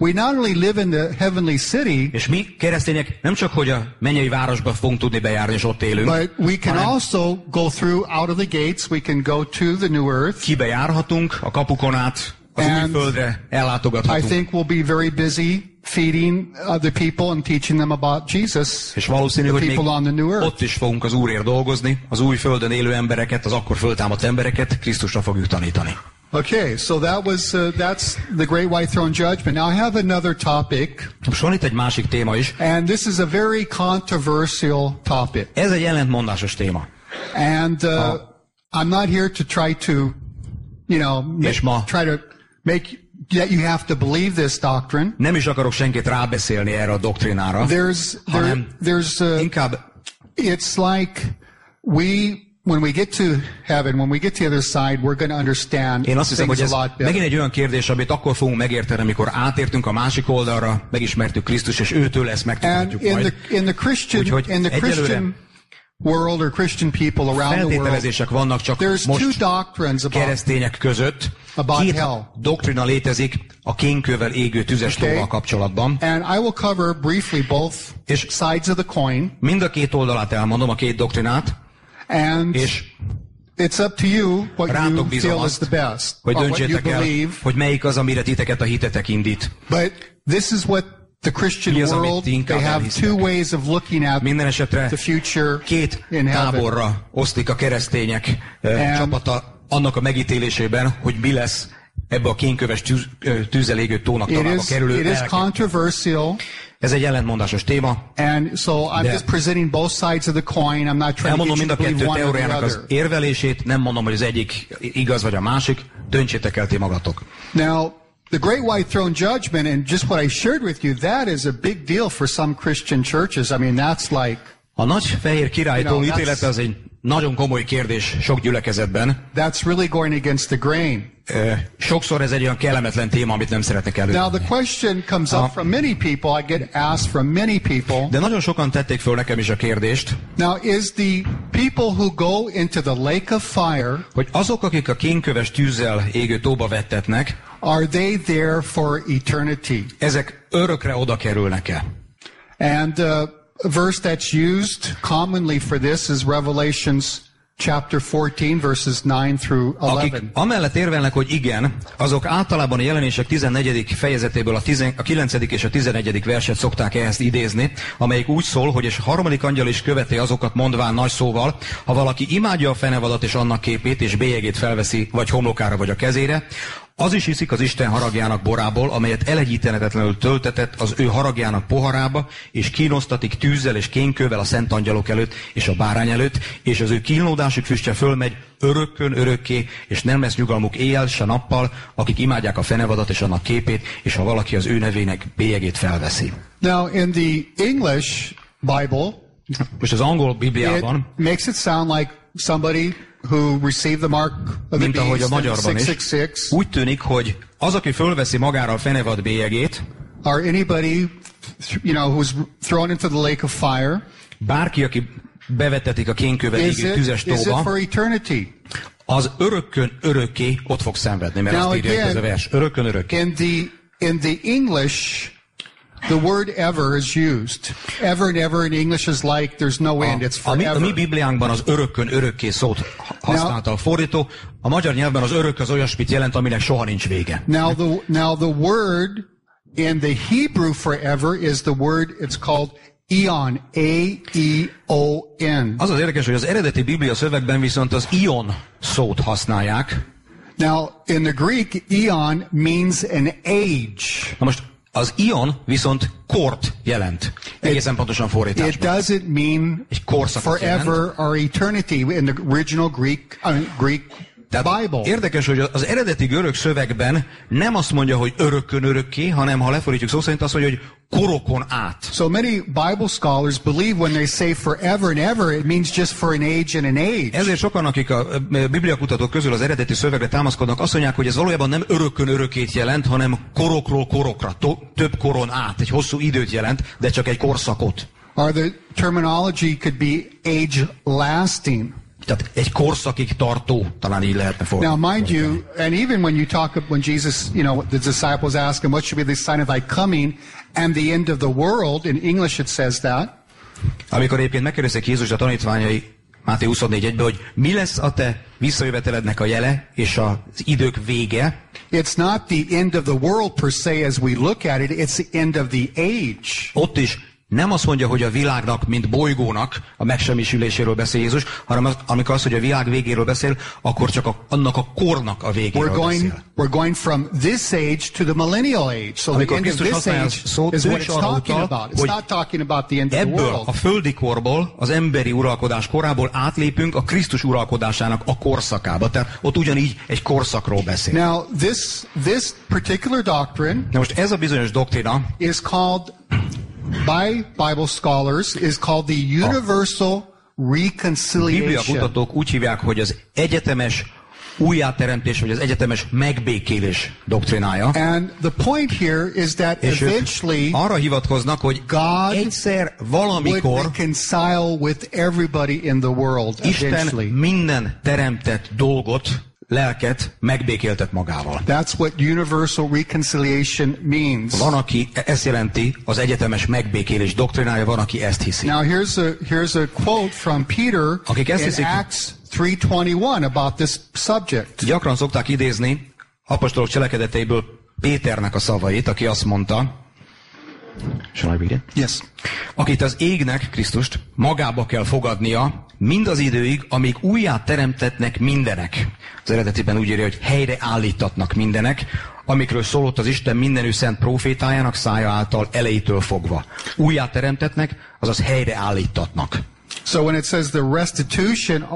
we not only live in the heavenly city, És mi, keresztények, nem csak, hogy a mennyei városba fogunk tudni bejárni, és ott élünk, but we can also go through out of the gates. We can go to the new earth. kibejárhatunk a kapukon át, az új I think we'll be very busy feeding other people and teaching them about Jesus. És valószínű, hogy még people on the new earth. ott is fogunk az Úrért dolgozni, az új földön élő embereket, az akkor föltámadt embereket Krisztusra fogjuk tanítani. Okay, so that was uh, that's the great white throne judgment. Now I have another topic, Most van itt egy másik téma is. and this is a very controversial topic. Ez egy ellentmondásos téma. And uh, I'm not here to try to, you know, make, ma- try to make that you have to believe this doctrine. Nem is akarok senkit rábeszélni erre a doktrinára, There's there, there's uh, inkább it's like we when we get to heaven, when we get to the other side, we're going to understand Én azt hiszem, hogy ez a megint egy olyan kérdés, amit akkor fogunk megérteni, amikor átértünk a másik oldalra, megismertük Krisztus, és őtől ezt megtudhatjuk in majd. the in the Christian Úgyhogy in the egyelőre Christian world or Christian people around the Feltételezések vannak csak there's two most doctrines about keresztények között. About Két hell. doktrina létezik a kénkövel égő tüzes Okay. tóval kapcsolatban. and I will cover briefly both És- sides of the coin. Mind a két oldalát elmondom, a két doktrinát, And és it's up to you what you feel is the best, hogy döntsétek el, hogy melyik az, amire titeket a hitetek indít. But this is what the Christian Mi az, world, they have two ways of looking at Minden esetre the future két táborra osztik a keresztények eh, And- csapata annak a megítélésében, hogy mi lesz ebbe a kénköves tűz, ö, tűzzel égő tónak It tovább a is, kerülő it is controversial. Ez egy ellentmondásos téma. And so I'm De- just presenting both sides of the coin. I'm not trying to Elmondom mind a kettő teóriának az érvelését, nem mondom, hogy az egyik igaz vagy a másik, döntsétek el ti magatok. Now, the Great White Throne Judgment and just what I shared with you, that is a big deal for some Christian churches. I mean, that's like, A nagy fehér királytól You know, ítélete az egy nagyon komoly kérdés sok gyülekezetben. That's really going against the grain. Sokszor ez egy olyan kellemetlen téma, amit nem szeretnek Now, the elő. question comes up from many people. I get asked from many people. De nagyon sokan tették föl nekem is a kérdést, Now, is the people who go into the lake of fire, hogy azok, akik a kénköves tűzzel égő tóba vettetnek, are they there for eternity? ezek örökre oda kerülnek-e? And uh, a verse that's used commonly for this is Revelations chapter 14, verses 9 through Akik 11. amellett érvelnek, hogy igen, azok általában a jelenések 14. fejezetéből a, 10, a 9. és a 11. verset szokták ehhez idézni, amelyik úgy szól, hogy és a harmadik angyal is követi azokat mondván nagy szóval, ha valaki imádja a fenevadat és annak képét, és bélyegét felveszi, vagy homlokára, vagy a kezére, az is iszik az Isten haragjának borából, amelyet elegyítenetetlenül töltetett az ő haragjának poharába, és kínosztatik tűzzel és kénkővel a szent angyalok előtt és a bárány előtt, és az ő kínlódásuk füstje fölmegy örökkön örökké, és nem lesz nyugalmuk éjjel, se nappal, akik imádják a fenevadat és annak képét, és ha valaki az ő nevének bélyegét felveszi. Now, in the English Bible, Most az angol it Bibliában, makes it sound like somebody who received the mark of the mint ahogy a magyarban is, 666, úgy tűnik, hogy az, aki fölveszi magára a fenevad bélyegét, or anybody, you know, who's thrown into the lake of fire, bárki, aki bevetetik a kénkövel is égő tüzes is it tóba, for eternity? az örökkön örökké ott fog szenvedni, mert Now azt írja itt ez a again, vers. Örökkön örökké. In the in the English, the word ever is used. Ever and ever in English is like there's no end. It's A, a, mi, a mi forever. Bibliánkban az örökkön örökké szót használta a fordító. A magyar nyelvben az örök az olyasmit jelent, aminek soha nincs vége. Now the now the word in the Hebrew forever is the word. It's called eon. A E O N. Az az érdekes, hogy az eredeti Biblia szövegben viszont az ion szót használják. Now in the Greek, eon means an age. Na most az ion viszont kort jelent. Egészen pontosan It fordításban. doesn't mean Egy korszakot forever or eternity in the original Greek uh, Greek Bible. Érdekes, hogy az eredeti görög szövegben nem azt mondja, hogy örökkön örökké, hanem ha lefordítjuk szó szerint azt mondja, hogy korokon át. So many Bible scholars believe when they say forever and ever, it means just for an age and an age. Ezért sokan, akik a ö, bibliakutatók közül az eredeti szövegre támaszkodnak, azt mondják, hogy ez valójában nem örökkön örökét jelent, hanem korokról korokra, több koron át, egy hosszú időt jelent, de csak egy korszakot. Or the terminology could be age lasting. Tehát egy korszakig tartó, talán így lehetne Now, fordítani. mind you, and even when you talk, when Jesus, you know, the disciples ask him, what should be the sign of thy coming and the end of the world, in English it says that, Amikor egyébként megkérdezik Jézus a tanítványai Máté 24.1-ben, hogy mi lesz a te visszajövetelednek a jele és az idők vége, it's not the end of the world per se as we look at it, it's the end of the age. ott is nem azt mondja, hogy a világnak, mint bolygónak a megsemmisüléséről beszél Jézus, hanem az, amikor azt, hogy a világ végéről beszél, akkor csak a, annak a kornak a We're végéről going, beszél. we're going from this age to the millennial age. So the Amikor end of this age szót, is what it's talking utal, about. It's not talking about the end of the Ebből a world. földi korból, az emberi uralkodás korából átlépünk a Krisztus uralkodásának a korszakába. Tehát ott ugyanígy egy korszakról beszél. Now, this, this particular doctrine Na most ez a bizonyos doktrina, is called, by Bible scholars, is called the universal Biblia reconciliation. kutatók úgy hívják, hogy az egyetemes újjáteremtés, vagy az egyetemes megbékélés doktrinája. And the point here is that És eventually arra hivatkoznak, hogy God egyszer, valamikor reconcile with everybody in the world Isten eventually. minden teremtett dolgot, lelket megbékéltet magával. That's what universal reconciliation means. Van, aki ezt jelenti, az egyetemes megbékélés doktrinája, van, aki ezt hiszi. Now here's a here's a quote from Peter Akik ezt in hiszik- Acts 3:21 about this subject. Gyakran szokták idézni apostolok cselekedeteiből Péternek a szavait, aki azt mondta, Shall I read it? Yes. akit az égnek, Krisztust, magába kell fogadnia, mind az időig, amíg újjá teremtetnek mindenek. Az eredetiben úgy írja, hogy helyre állítatnak mindenek, amikről szólott az Isten mindenű szent profétájának szája által elejétől fogva. Újjá teremtetnek, azaz helyre állítatnak. So when it says the restitution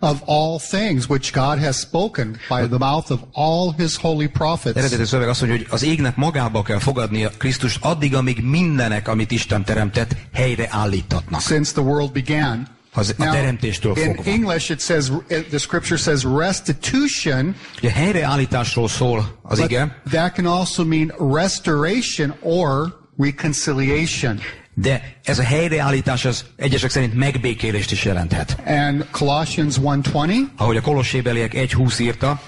of all things which God has spoken by the mouth of all his holy prophets, Eredeti szöveg azt mondja, hogy az égnek magába kell fogadnia Krisztust addig, amíg mindenek, amit Isten teremtett, helyre állítatnak. since the world began. az, a teremtéstől in fogva. English, it says the scripture says restitution, Ugye helyreállításról szól az ige, that can also mean restoration or reconciliation. De ez a helyreállítás az egyesek szerint megbékélést is jelenthet. And Colossians 1:20, Ahogy a Kolossébeliek 1.20 írta,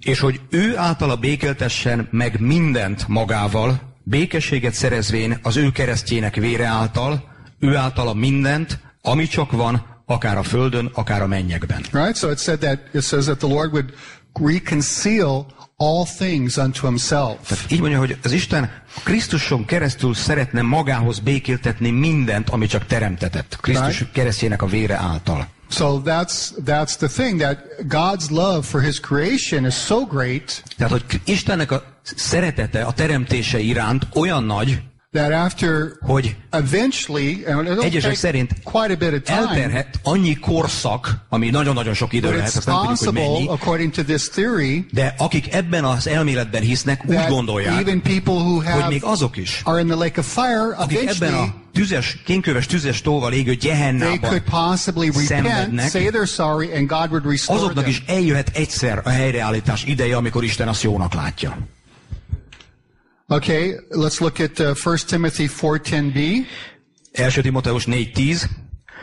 és hogy ő általa békeltessen meg mindent magával, békességet szerezvén az ő keresztjének vére által, ő általa mindent, ami csak van, akár a földön, akár a mennyekben. right? So it said that it says that the Lord would reconcile all things unto himself. Így mondja, hogy az Isten Krisztuson keresztül szeretne magához békéltetni mindent, ami csak teremtetett. Krisztus Right. keresztjének a vére által. So that's that's the thing that God's love for his creation is so great Tehát, hogy Istennek a szeretete a teremtése iránt olyan nagy, that after hogy eventually, Egyesek szerint quite a bit of time, elterhet annyi korszak, ami nagyon-nagyon sok idő lehet, azt nem tudjuk, hogy mennyi, according to this theory, de akik ebben az elméletben hisznek, úgy gondolják, even people who hogy have még azok is, are in the lake of fire, akik ebben a tüzes, kénköves tüzes tóval égő gyehennában szenvednek, say they're sorry, and God would restore azoknak is eljöhet egyszer a helyreállítás ideje, amikor Isten azt jónak látja. Okay, let's look at uh, 1 Timothy 4:10b. 1 Timoteus 4.10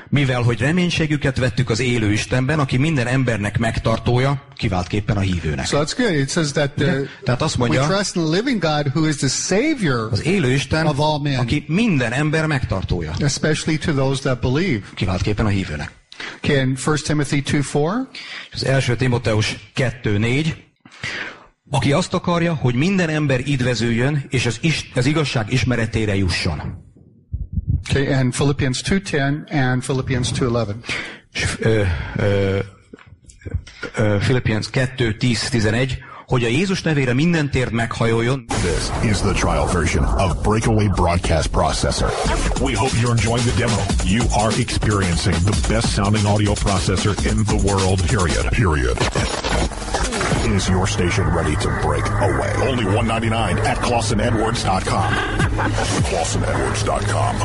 mivel, hogy reménységüket vettük az élő Istenben, aki minden embernek megtartója, kiváltképpen a hívőnek. So that's good. It says that uh, Tehát azt we mondja, trust in the living God who is the Savior, az élő Isten, Of all men. aki minden ember megtartója, especially to those that believe. kiváltképpen a hívőnek. Okay, in 1 Timothy 2:4, Az első Timoteus 2.4 aki azt akarja, hogy minden ember idvezüljön, és az, is, az igazság ismeretére jusson. okay, and Philippians 2:10 and Philippians 2:11. És, ö, ö, ö, Philippians 2, 10, 11, hogy a Jézus nevére minden térd meghajoljon, This is the trial version of Breakaway Broadcast Processor. We hope you're enjoying the demo. You are experiencing the best sounding audio processor in the world, period. Period. Is your station ready to break away? Only $199 at ClawsonEdwards.com. ClawsonEdwards.com.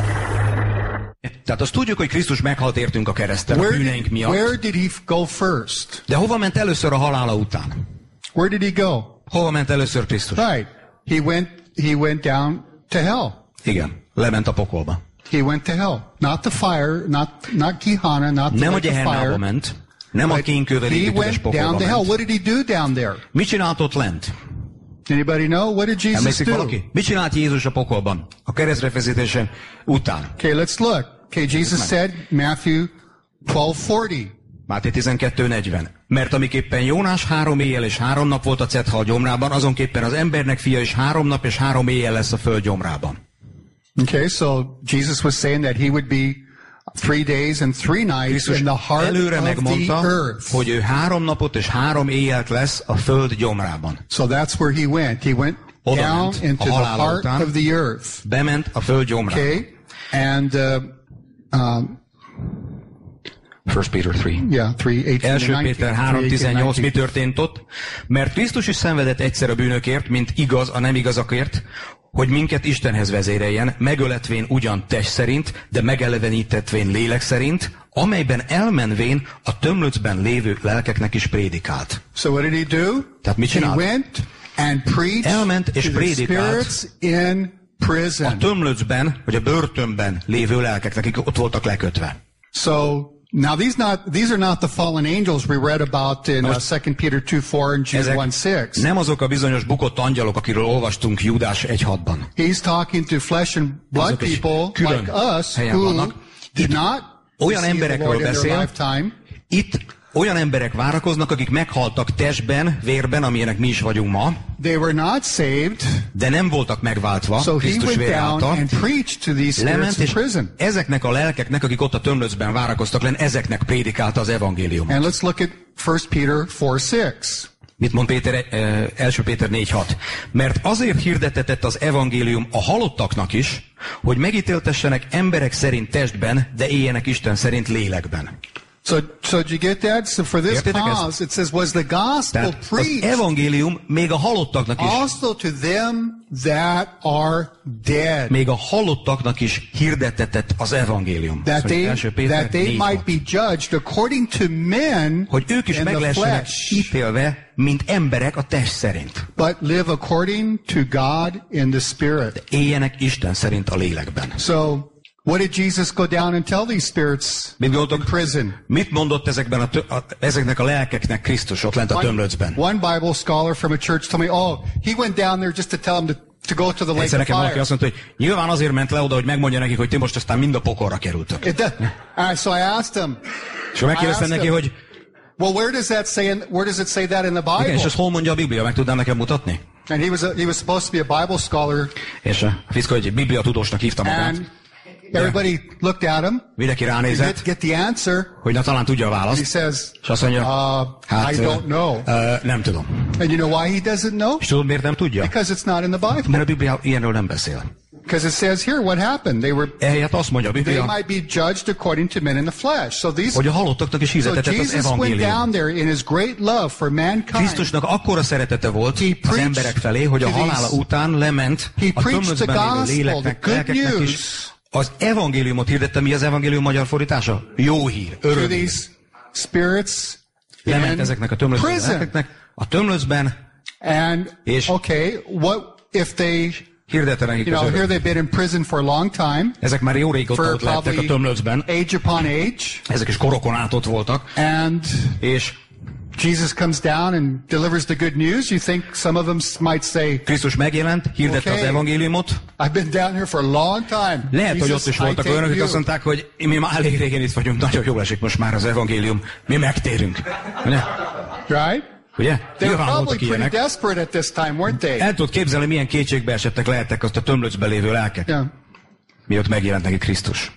Tehát azt tudjuk, hogy Krisztus meghalt értünk a kereszten a Where bűneink did, miatt. where did he go first? De hova ment először a halála után? Where did he go? Hova ment először Krisztus? Right. He went he went down to hell. Igen, lement a pokolba. He went to hell. Not the fire, not not Gehenna, not the Nem a lake of Gehennába ment, nem a égő tüzes down to hell. What did he do down there? Mit csinált ott lent? Anybody know? What did Jesus Emlékszik do? valaki? Mit csinált Jézus a pokolban? A keresztre feszítésen után. Okay, let's look. Okay, Jesus said, Matthew 12:40. Máté 12.40. Mert amiképpen Jónás három éjjel és három nap volt a cethal gyomrában, azonképpen az embernek fia is három nap és három éjjel lesz a föld gyomrában. Okay, so Jesus was saying that he would be three days and three nights in the heart előre of megmondta, the earth. hogy ő három napot és három éjjelt lesz a föld gyomrában. So that's where he went. He went Oda down ment, into the heart után. of the earth. Bement a föld gyomrába. Okay, and uh, um, 1 Peter 3. yeah, three eighteen. Első and 19, Péter 3, 3.18 mi történt ott? Mert Krisztus is szenvedett egyszer a bűnökért, mint igaz a nem igazakért, hogy minket Istenhez vezéreljen, megöletvén ugyan test szerint, de megelevenítetvén lélek szerint, amelyben elmenvén a tömlöcben lévő lelkeknek is prédikált. So what did he do? Tehát mit He csinált? went and preached Elment és prédikált. in prison. A tömlöcben, vagy a börtönben lévő lelkeknek, akik ott voltak lekötve. So now these not these are not the fallen angels we read about in uh, Most- 2 Peter 2 4 and Jude Ezek 1 6. nem azok a bizonyos bukott angyalok, akiről olvastunk Júdás 1.6-ban. He's talking to flesh and blood people like us who vannak. did not olyan emberekről beszél. Itt olyan emberek várakoznak, akik meghaltak testben, vérben, amilyenek mi is vagyunk ma, They were not saved, de nem voltak megváltva so Krisztus down által. Lement, és ezeknek a lelkeknek, akik ott a tömlöcben várakoztak len, ezeknek prédikálta az evangéliumot. And let's look at 1 Peter 4 6. Mit mond Péter, eh, 1 Péter 4.6? Mert azért hirdetetett az evangélium a halottaknak is, hogy megítéltessenek emberek szerint testben, de éljenek Isten szerint lélekben. So, so did you get that? So for this Értitek ezt? cause, it says, was the gospel Tehát az preached evangélium még a halottaknak is, also to them that are dead, még a halottaknak is hirdettetett az evangélium. that Azt mondja, they, első Péter that they 4:6. might be judged according to men hogy ők is in meg the lehessenek flesh, ítélve, mint emberek a test szerint. but live according to God in the spirit. Éljenek Isten szerint a lélekben. So, what did Jesus go down and tell these spirits Mit in prison? Mit mondott ezekben a, a, ezeknek a lelkeknek Krisztus ott lent a One, tömlöcben? one Bible scholar from a church told me, oh, he went down there just to tell them to, to go to the lake Egyszer nekem valaki azt mondta, hogy nyilván azért ment le oda, hogy megmondja nekik, hogy ti most aztán mind a pokolra kerültök. It does. Right, so I asked him, És megkérdeztem neki, hogy well, where does that say? In, where does it say that in the igen, és Bible? ezt hol mondja a Biblia, meg tudnám nekem mutatni? And he was a, he was supposed to be a Bible scholar, És a fiszka, hogy Biblia tudósnak hívta magát. and everybody looked at him. Mindenki ránézett, Get, get the answer. hogy na talán tudja a He választ. says, És azt mondja, uh, I ö, don't know. ö, nem tudom. And you know why he doesn't know? És tudod, miért nem tudja? Because it's not in the Bible. Mert a Biblia ilyenről nem beszél. Because it says here what happened. They were Ehelyett azt mondja a they Biblia, might be judged according to men in the flesh. So these hogy a halottaknak is so hirdetetett az Jesus went evangélium. down there in his great love for mankind. Krisztusnak akkora szeretete volt He az preached emberek felé, hogy a to these- halála után lement He a preached the lévő gospel, léleknek, good lelkeknek is. news. Az evangéliumot hirdette, mi az evangélium magyar fordítása? Jó hír, öröm. spirits Lement ezeknek a lelkeknek, a tömlöcben And És- okay, what if they hirdette nekik you az know, here they've been in prison for a long time, Ezek már jó régóta ott lettek a tömlöcben, age upon age, ezek is korokon át ott voltak, and és Jesus comes down and delivers the good news. You think some of them might say, Krisztus megjelent, hirdette Okay. az evangéliumot. "I've been down here for a long time." Lehet, hogy Jesus, ott is voltak olyanok, akik azt mondták, hogy mi már elég régen itt vagyunk, nagyon jól esik most már az evangélium, mi megtérünk. Ugye? Right? Ugye? They were Nyilván probably voltak pretty ilyenek. at this time, weren't they? El tudod képzelni, milyen kétségbe esettek lehettek azt a tömlöcbe lévő lelkek, Yeah. miatt megjelent neki Krisztus.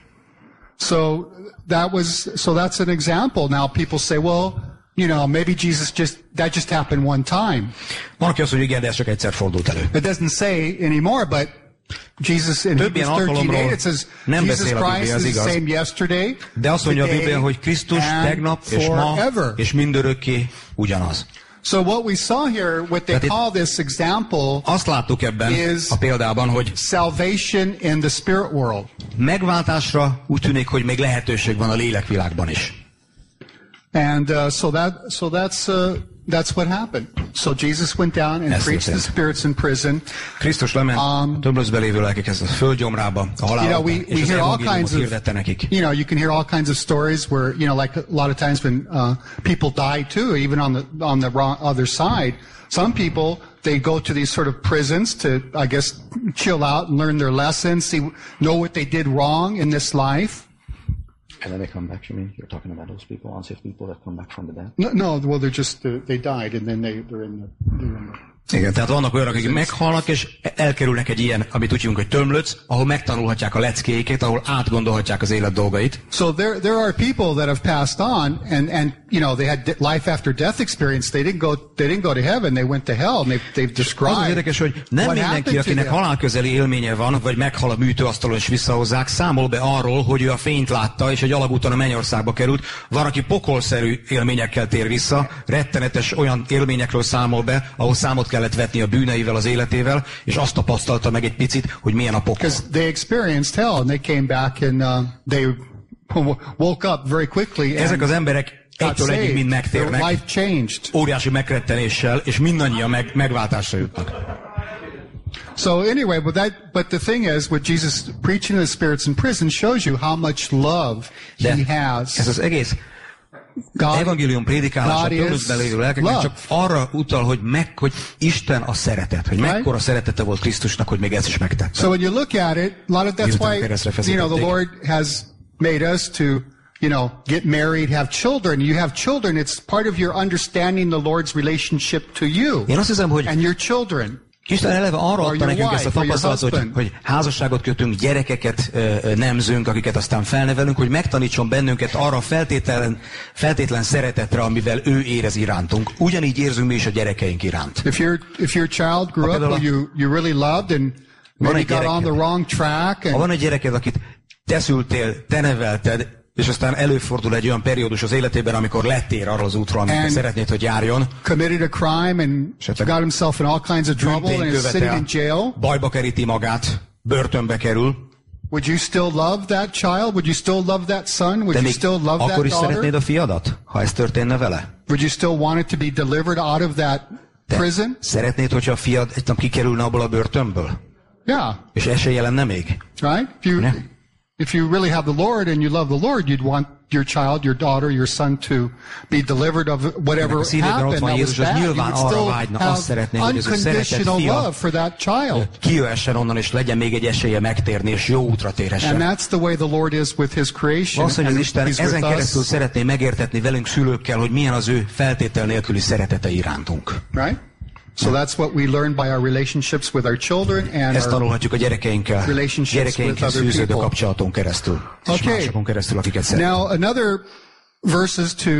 So that was so that's an example. Now people say, well, you know, maybe Jesus just that just happened one time. Van, aki azt mondja, igen, de ez csak egyszer fordult elő. It doesn't say anymore, but Jesus in Több Hebrews 13, alkalomról it says nem Jesus beszél a Biblia, Christ ez is the igaz. same yesterday, De azt mondja a Biblia, hogy Krisztus tegnap és ma és mindörökké ugyanaz. So what we saw here, what they call this example, Azt láttuk ebben Is- a példában, hogy salvation in the spirit world. megváltásra úgy tűnik, hogy még lehetőség van a lélekvilágban is. And uh, so that so that's uh, that's what happened. So Jesus went down and Ez preached the spirits in prison. Krisztus lement Um, lelkekhez a földgyomrába, a you halálba, know, we, we hear all kinds of, you know, you can hear all kinds of stories where, you know, like a lot of times when uh, people die too, even on the on the wrong, other side. Some people they go to these sort of prisons to, I guess, chill out and learn their lessons, see, know what they did wrong in this life. And then they come back, you mean? You're talking about those people, unsaved people that come back from the dead? No, no well, they're just uh, they died and then they they're in the, they're in the Igen, tehát vannak olyanok, akik meghalnak, és elkerülnek egy ilyen, amit úgy hívunk, hogy tömlöc, ahol megtanulhatják a leckéiket, ahol átgondolhatják az élet dolgait. So there, there are people that have passed on, and, and you know they had life after death experience. They didn't go, they didn't go to heaven. They went to hell, and they've, they've described az érdekes, hogy nem mindenki, akinek halálközeli élménye van, vagy meghal a műtőasztalon és visszahozzák, számol be arról, hogy ő a fényt látta, és egy alagúton a mennyországba került. Van, aki pokolszerű élményekkel tér vissza, rettenetes olyan élményekről számol be, ahol számot kellett vetni a bűneivel, az életével, és azt tapasztalta meg egy picit, hogy milyen a pokol. they experienced hell, and they came back and uh, they woke up very quickly Ezek az emberek egytől egyig mind megtérnek, life changed. óriási megrettenéssel, és mindannyian meg, megváltásra jutnak. So anyway, but that, but the thing is, what Jesus preaching to the spirits in prison shows you how much love De He ez has. az egész God, evangélium prédikálása tömlöcben lévő lelkeknek csak arra utal, hogy meg, hogy Isten a szeretet, hogy Right. mekkora szeretete volt Krisztusnak, hogy még ezt is megtette. So when you look at it, a lot of that's why you know the. Lord has made us to you know get married, have children. You have children. It's part of your understanding the Lord's relationship to you hiszem, and your children. Isten eleve arra adta nekünk ezt a tapasztalatot, hogy, hogy házasságot kötünk, gyerekeket nemzünk, akiket aztán felnevelünk, hogy megtanítson bennünket arra feltétlen, feltétlen szeretetre, amivel ő érez irántunk. Ugyanígy érzünk mi is a gyerekeink iránt. If your if your child grew up például a- you you really loved and maybe egy got on the gyereked. wrong track Ha van egy gyereked, akit te szültél, te nevelted, És aztán előfordul egy olyan periódus az életében, amikor lettér arról az útról, amit szeretnéd, hogy járjon. Committed a crime and got himself in all kinds of trouble and is sitting in jail. bajba keríti magát, börtönbe kerül. Would you still love that child? Would you still love that son? Would you still love that akkor is szeretnéd daughter? a fiadat, ha ez történne vele? Would you still want it to be delivered out of that Te prison? szeretnéd, hogyha a fiad egy nap kikerülne abból a börtönből? Yeah, És esélye lenne még? right? If you Yeah. If you really have the Lord and you love the Lord, you'd want your child, your daughter, your son to be delivered of whatever a szívedben ott happened that was bad. You would still have szeretné, hogy az ő szeretett unconditional love for that child. Kijöhessen onnan, és legyen még egy esélye megtérni, és jó útra And that's the way the Lord is with His creation. Azt, and Isten ezen keresztül szeretné megértetni velünk szülőkkel, hogy milyen az ő feltétel nélküli szeretete irántunk. right? So that's what we learn by our relationships with our children and Ezt tanulhatjuk a gyerekeinkkel, relationships gyerekeinkkel with other fűződő people. kapcsolaton keresztül, és Okay. másokon keresztül, akiket szeretünk. Now, another verses to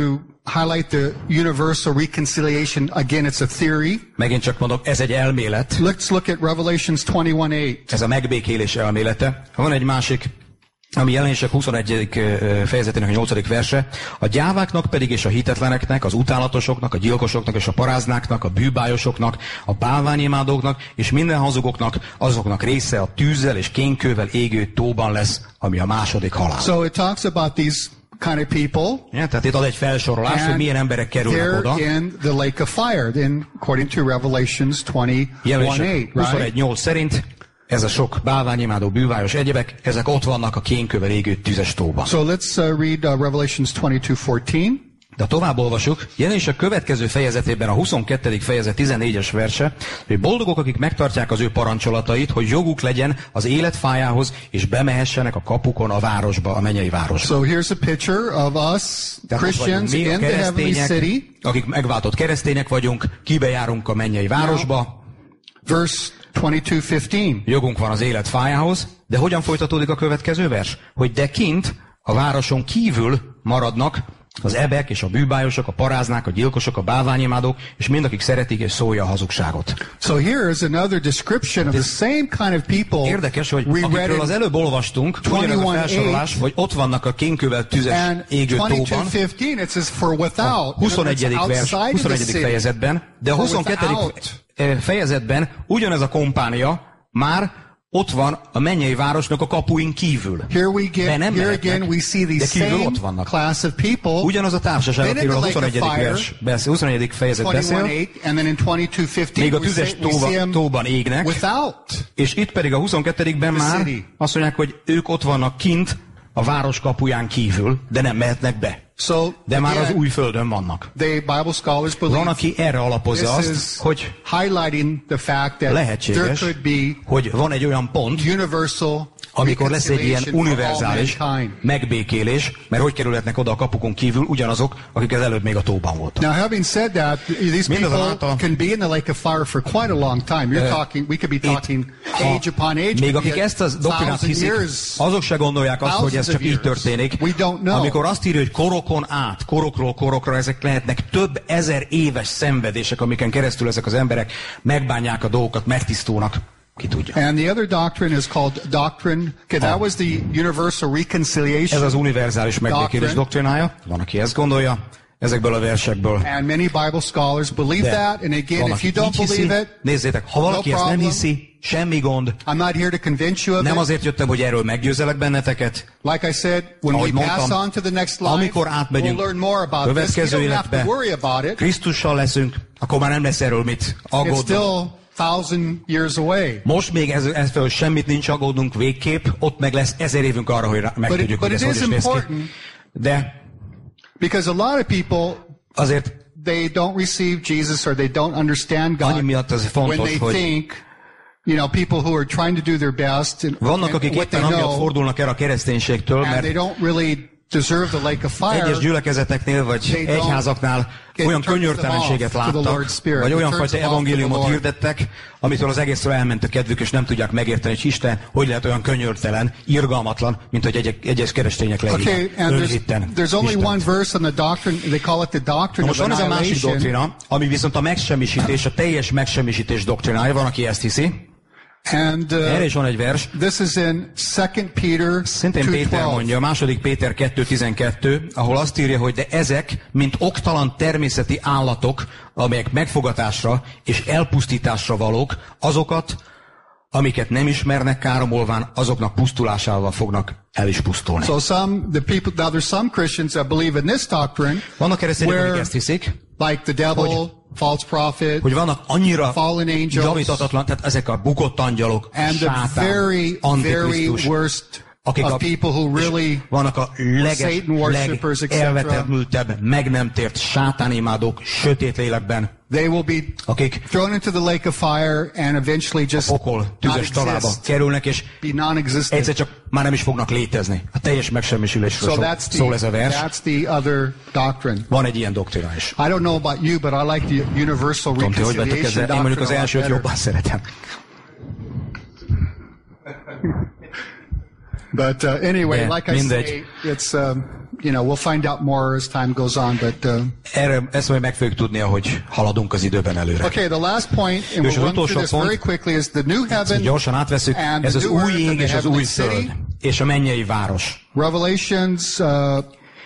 highlight the universal reconciliation. Again, it's a theory. Megint csak mondom, ez egy elmélet, Let's look at Revelations 21:8. ez a megbékélés elmélete. Van egy másik, ami jelenések 21. ö, fejezetének a 8. verse. A gyáváknak pedig és a hitetleneknek, az utálatosoknak, a gyilkosoknak és a paráznáknak, a bűbájosoknak, a bálványimádóknak és minden hazugoknak, azoknak része a tűzzel és kénkővel égő tóban lesz, ami a második halál. So it talks about these kind of people. Ja, tehát itt ad egy felsorolás, hogy milyen emberek kerülnek oda. in the lake of fire, in, according to Revelations 21:8, Jelenések right? 21.8 szerint ez a sok bálványimádó, bűvályos egyebek, ezek ott vannak a kénkövel égő tüzes tóban. So let's uh, read uh, Revelations 22:14. De tovább olvasjuk, jelenés a következő fejezetében a 22. fejezet 14-es verse, hogy boldogok, akik megtartják az ő parancsolatait, hogy joguk legyen az életfájához, és bemehessenek a kapukon a városba, a mennyei városba. So here's a picture of us Tehát Christians in the heavenly city. akik megváltott keresztények vagyunk, kibejárunk a mennyei városba, Verse 22:15. jogunk van az élet fájához, de hogyan folytatódik a következő vers? Hogy de kint, a városon kívül maradnak az ebek és a bűbájosok, a paráznák, a gyilkosok, a bálványimádók, és mindakik szeretik és szólja a hazugságot. So here is another description of the same kind of people Érdekes, hogy akikről az előbb olvastunk, ugyanez a 21:8, felsorolás, hogy ott vannak a kénkővel tüzes égő tóban, 22:15 it says for without. In other 21. words, vers, outside of the 21. city. fejezetben, de a For 22. fejezetben ugyanez a kompánia már ott van a mennyei városnak a kapuin kívül. Here we De get, nem here again we see de these kívül ott vannak. class of people. Ugyanaz a társaság, akiről a the lake of 21. fire, vers beszél, 21. fejezet beszél, 21:8 and then in 22:15 még a tüzes tóba, tóban égnek, without. és itt pedig a 22-ben már city. azt mondják, hogy ők ott vannak kint a város kapuján kívül, de nem mehetnek be. So De már az új földön vannak. they Bible scholars believe Van, aki erre alapozza azt, hogy highlighting the fact that there lehetséges, could be hogy van egy olyan pont, universal amikor lesz egy ilyen univerzális megbékélés, mert hogy kerülhetnek oda a kapukon kívül ugyanazok, akik az előbb még a tóban voltak. Now, having said that, these people can be in the lake of fire for quite a long time. You're Eh, talking, we could be talking age upon age. Még akik ezt a doktrinát hiszik, azok se gondolják azt, hogy ez csak így történik. Amikor azt írja, hogy korokon át, korokról korokra, ezek lehetnek több ezer éves szenvedések, amiken keresztül ezek az emberek megbánják a dolgokat, megtisztulnak. Ki tudja. And the other doctrine is called doctrine. Okay, that was the universal Ez reconciliation. az univerzális megbékélés doktrinája. Van, aki ezt gondolja, ezekből a versekből. And many Bible scholars believe De that. And again, if you don't hiszi. believe it, Nézzétek, ha valaki no ezt nem problem. hiszi, semmi gond. I'm not here to convince you of Nem azért jöttem, hogy erről meggyőzelek benneteket. Like I said, when Ahogy we pass mondtam, on to the next life, amikor we'll átmegyünk learn more about következő életbe. Krisztussal leszünk, akkor már nem lesz erről mit thousand years away. Most még ez, föl semmit nincs aggódnunk végképp, ott meg lesz ezer évünk arra, hogy megtudjuk, hogy ez hogy is néz ki. De Because a lot of people, azért they don't receive Jesus or they don't understand annyi God miatt ez fontos, when they hogy think, you know, people who are trying to do their best and, vannak, and akik what éppen amiatt fordulnak el a kereszténységtől, and they mert don't really deserve the lake of fire. egyes gyülekezeteknél vagy egyházaknál olyan könyörtelenséget láttak, vagy olyan fajta evangéliumot hirdettek, amitől az egészről elment a kedvük, és nem tudják megérteni, hogy Isten hogy lehet olyan könyörtelen, irgalmatlan, mint hogy egy, egyes keresztények Okay, leírják. and there's, Önhitten. there's only one verse on the doctrine, they call it the Na doctrine most of van ez a másik doktrina, ami viszont a megsemmisítés, a teljes megsemmisítés doktrinája, van, aki ezt hiszi. And Erre uh, is van egy vers, this is in 2 Peter Szintén Péter 2.12. mondja, a második Péter 2.12, ahol azt írja, hogy de ezek, mint oktalan természeti állatok, amelyek megfogatásra és elpusztításra valók, azokat, amiket nem ismernek káromolván, azoknak pusztulásával fognak el is pusztulni. So some, the people, now there's some Christians that believe in this doctrine Vannak keresztények, akik ezt hiszik, like the devil, false prophet, hogy vannak annyira Fallen angels. javítatatlan, tehát ezek a bukott angyalok, and the sátán, very, very antikrisztus, worst akik of a, people who really vannak a leges, Satan worshippers, etc. legelvetemültebb, meg nem tért sátánimádók, sötét lélekben, they will be akik thrown into the lake of fire and eventually just pokol not tüzes talába exist, kerülnek, és be non-existent. egyszer csak már nem is fognak létezni. A teljes megsemmisülésről So szól, that's szól ez a the, vers. that's the other doctrine. Van egy ilyen doktrina is. I don't know about you, but I like the universal Tudom, ti hogy vettek reconciliation ezzel? Én mondjuk az a elsőt better. jobban szeretem. But uh, anyway, De like I mindegy. say, it's um, you know we'll find out more as time goes on. But uh, Erre, ezt majd meg fogjuk tudni, ahogy haladunk az időben előre. okay, the last point, and we'll run through this pont- very quickly, is the new heaven, Gyorsan átveszük, and ez the az new új earth and ég the és az heavenly új city. föld, és a mennyei város. Revelations uh,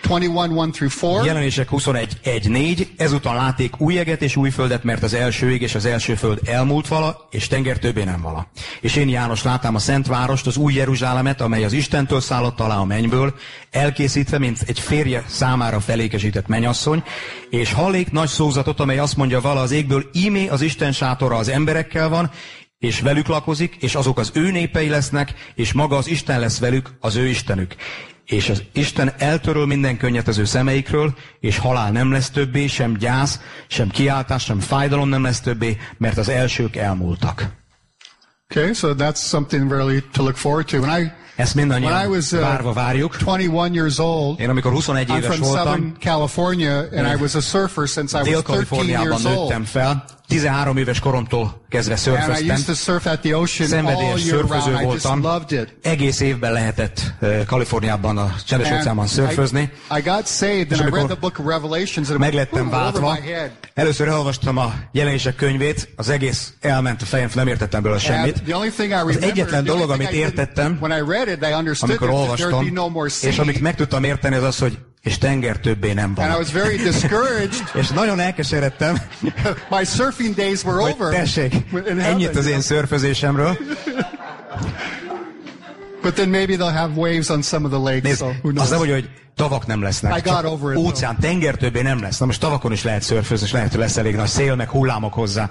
21, 1 through 4. Jelenések 21, 1, 4, ezután láték új eget és új földet, mert az első ég és az első föld elmúlt vala, és tenger többé nem vala. És én János látám a Szent Várost, az új Jeruzsálemet, amely az Istentől szállott alá a mennyből, elkészítve, mint egy férje számára felékesített menyasszony, és hallék nagy szózatot, amely azt mondja vala az égből, ímé az Isten sátora az emberekkel van, és velük lakozik, és azok az ő népei lesznek, és maga az Isten lesz velük, az ő Istenük. És az Isten eltöröl minden könnyet az ő szemeikről, és halál nem lesz többé, sem gyász, sem kiáltás, sem fájdalom nem lesz többé, mert az elsők elmúltak. Okay, so that's something really to look forward to. When I Ezt when I mindannyian was uh, várva várjuk. 21 years old, Én amikor 21 I'm éves from voltam, Southern California, and I was a surfer since I was 13 Dél-Kaliforniában years old. nőttem fel, 13 éves koromtól kezdve szörföztem. surf Szenvedélyes szörföző voltam. Egész évben lehetett eh, Kaliforniában a csendes óceánban szörfözni. És amikor Meglettem váltva. Először elolvastam a jelenések könyvét, az egész elment a fejem, nem értettem belőle semmit. Az egyetlen dolog, amit értettem, amikor olvastam, és amit meg tudtam érteni, az az, hogy és tenger többé nem And I van. was very discouraged. És nagyon elkeseredtem, my surfing days were over. tessék, ennyit az én szörfözésemről. But then maybe they'll have waves on some of the lakes, Nézd, so who az knows? nem, hogy, hogy tavak nem lesznek, óceán, tenger többé nem lesz. Na most tavakon is lehet szörfözni, és lehet, hogy lesz elég nagy szél, meg hullámok hozzá.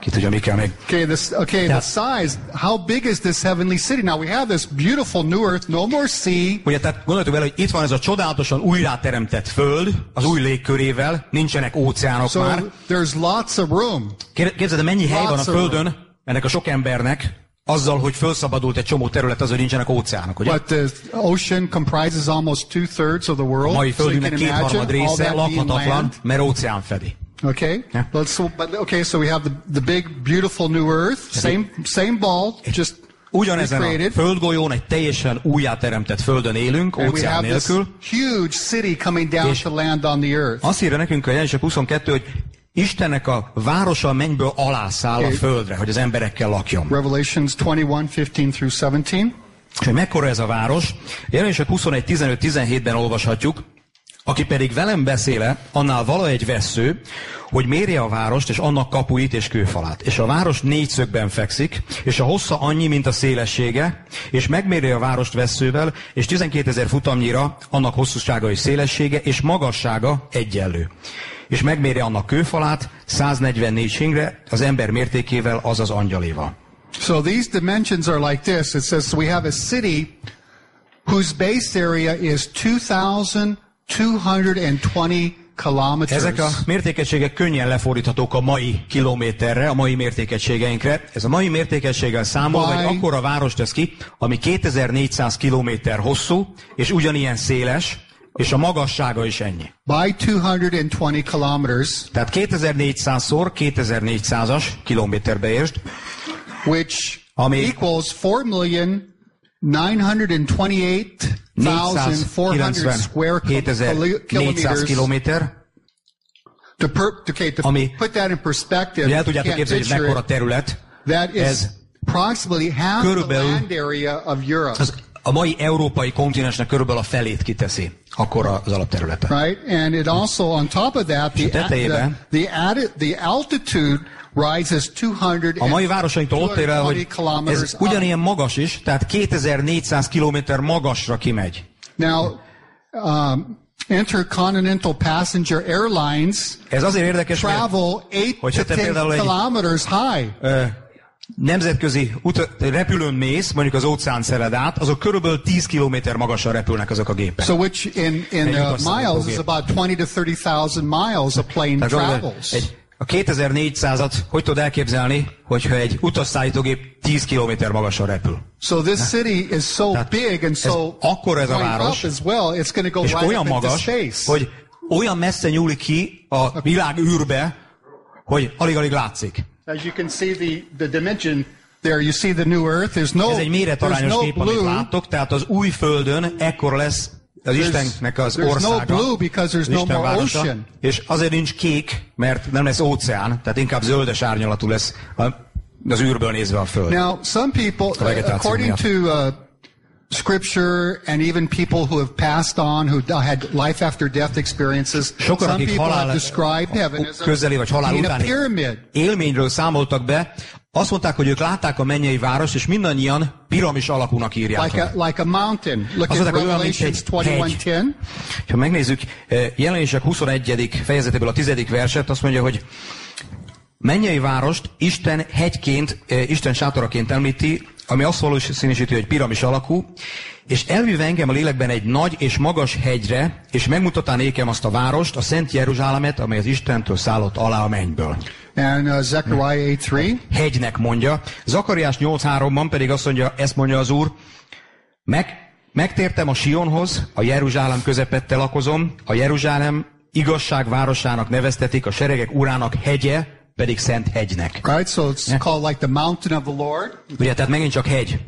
Ki tudja, mi kell még. Okay, this okay, Yeah. the size. How big is this heavenly city? Now we have this beautiful new earth, no more sea. Ugye, tehát gondoltuk vele, hogy itt van ez a csodálatosan újráteremtett föld, az új légkörével, nincsenek óceánok So már. there's lots of room. Képzeld, mennyi hely van a földön ennek a sok embernek, azzal, hogy felszabadult egy csomó terület, az, hogy nincsenek óceánok, ugye? But the ocean comprises almost two thirds of the A world. mai so you can földünknek kétharmad imagine all része lakhatatlan, mert óceán fedi. Okay. Yeah. Let's so, but okay. So we have the the big beautiful new earth, same same ball, just Ugyanezen a földgolyón egy teljesen újjáteremtett földön élünk, óceán nélkül. huge city coming down to land on the earth. Azt írja nekünk a Jelenések 22, hogy Istennek a városa a mennyből alászáll a földre, hogy az emberekkel lakjon. Revelations 21, 15 through 17. És hogy mekkora ez a város? Jelenések 21, 15, 17-ben olvashatjuk, aki pedig velem beszéle, annál vala egy vesző, hogy mérje a várost, és annak kapuit és kőfalát. És a város négyszögben fekszik, és a hossza annyi, mint a szélessége, és megméri a várost veszővel, és 12 ezer futamnyira annak hosszúsága és szélessége, és magassága egyenlő. És megméri annak kőfalát 144 singre, az ember mértékével, azaz angyaléval. So these dimensions are like this. It says we have a city whose base area is 2,220 kilometers. Ezek a mértékegységek könnyen lefordíthatók a mai kilométerre, a mai mértékegységeinkre. Ez a mai mértékegységgel számolva egy akkora város tesz ki, ami 2400 kilométer hosszú, és ugyanilyen széles, és a magassága is ennyi. By 220 kilometers, Tehát 2400-szor 2400-as kilométerbe értsd, which Ami- equals 4 million 928,400 square kil- 7400 kilometers. kilométer, To, per, okay, to Ami- put that in perspective, hogy el tudjátok képzelni, hogy mekkora terület, That is ez approximately half the land area of Europe. Az a mai európai kontinensnek körülbelül a felét kiteszi, akkor az alapterülete. Right? And it also, on top of that, the, tetejében- the, the, atti- the altitude rises 200 A mai városainktól ott ér el, hogy ez ugyanilyen magas is, tehát 2400 km magasra kimegy. Now, um, intercontinental passenger airlines Ez azért érdekes, travel 8 Hogyha to te 10 például egy- kilometers high. Nemzetközi ut- repülőn mész, mondjuk az óceán szeled át, azok körülbelül 10 km magasra repülnek azok a gépek. So which in, in uh, miles is about 20 to 30,000 miles a plane travels. egy, a 2400-at hogy tudod elképzelni, hogyha egy utasszállítógép 10 km magasra repül? So this city is so Tehát big and ez so akkor ez a város, as well, it's going to go És right olyan magas, space. hogy olyan messze nyúlik ki a világ űrbe, hogy alig-alig látszik. As you can see the, the dimension there, you see the new earth. There's no, Ez egy méretarányos no kép, amit blue. láttok, tehát az új földön ekkor lesz az Istennek az there's no országa, blue because there's az no more városa, ocean. és azért nincs kék, mert nem lesz óceán, tehát inkább zöldes árnyalatú lesz az űrből nézve a föld. Now, some people, according miatt. to uh, scripture and even people who have passed on, who had life after death experiences, Sokan, some people halál have described heaven as közeli vagy halál utáni pyramid. élményről számoltak be, azt mondták, hogy ők látták a mennyei város, és mindannyian piramis alakúnak írják Like a, like a mountain. Look Azt mondták, hogy olyan, mint egy hegy. 21.10. Ha megnézzük, eh, jelenések 21. fejezetéből a 10. verset, azt mondja, hogy mennyei várost Isten hegyként, eh, Isten sátoraként említi, ami azt valószínűsíti, hogy piramis alakú, és elvive engem a lélekben egy nagy és magas hegyre, és megmutatá nékem azt a várost, a Szent Jeruzsálemet, amely az Istentől szállott alá a mennyből. And uh, Zechariah 8.3. Hegynek mondja. Zakariás 8.3-ban pedig azt mondja, ezt mondja az Úr, meg, megtértem a Sionhoz, a Jeruzsálem közepette lakozom, a Jeruzsálem igazság városának neveztetik, a seregek urának hegye, pedig szent hegynek. Right? So it's Yeah. called like the mountain of the Lord. Ugye, tehát megint csak hegy.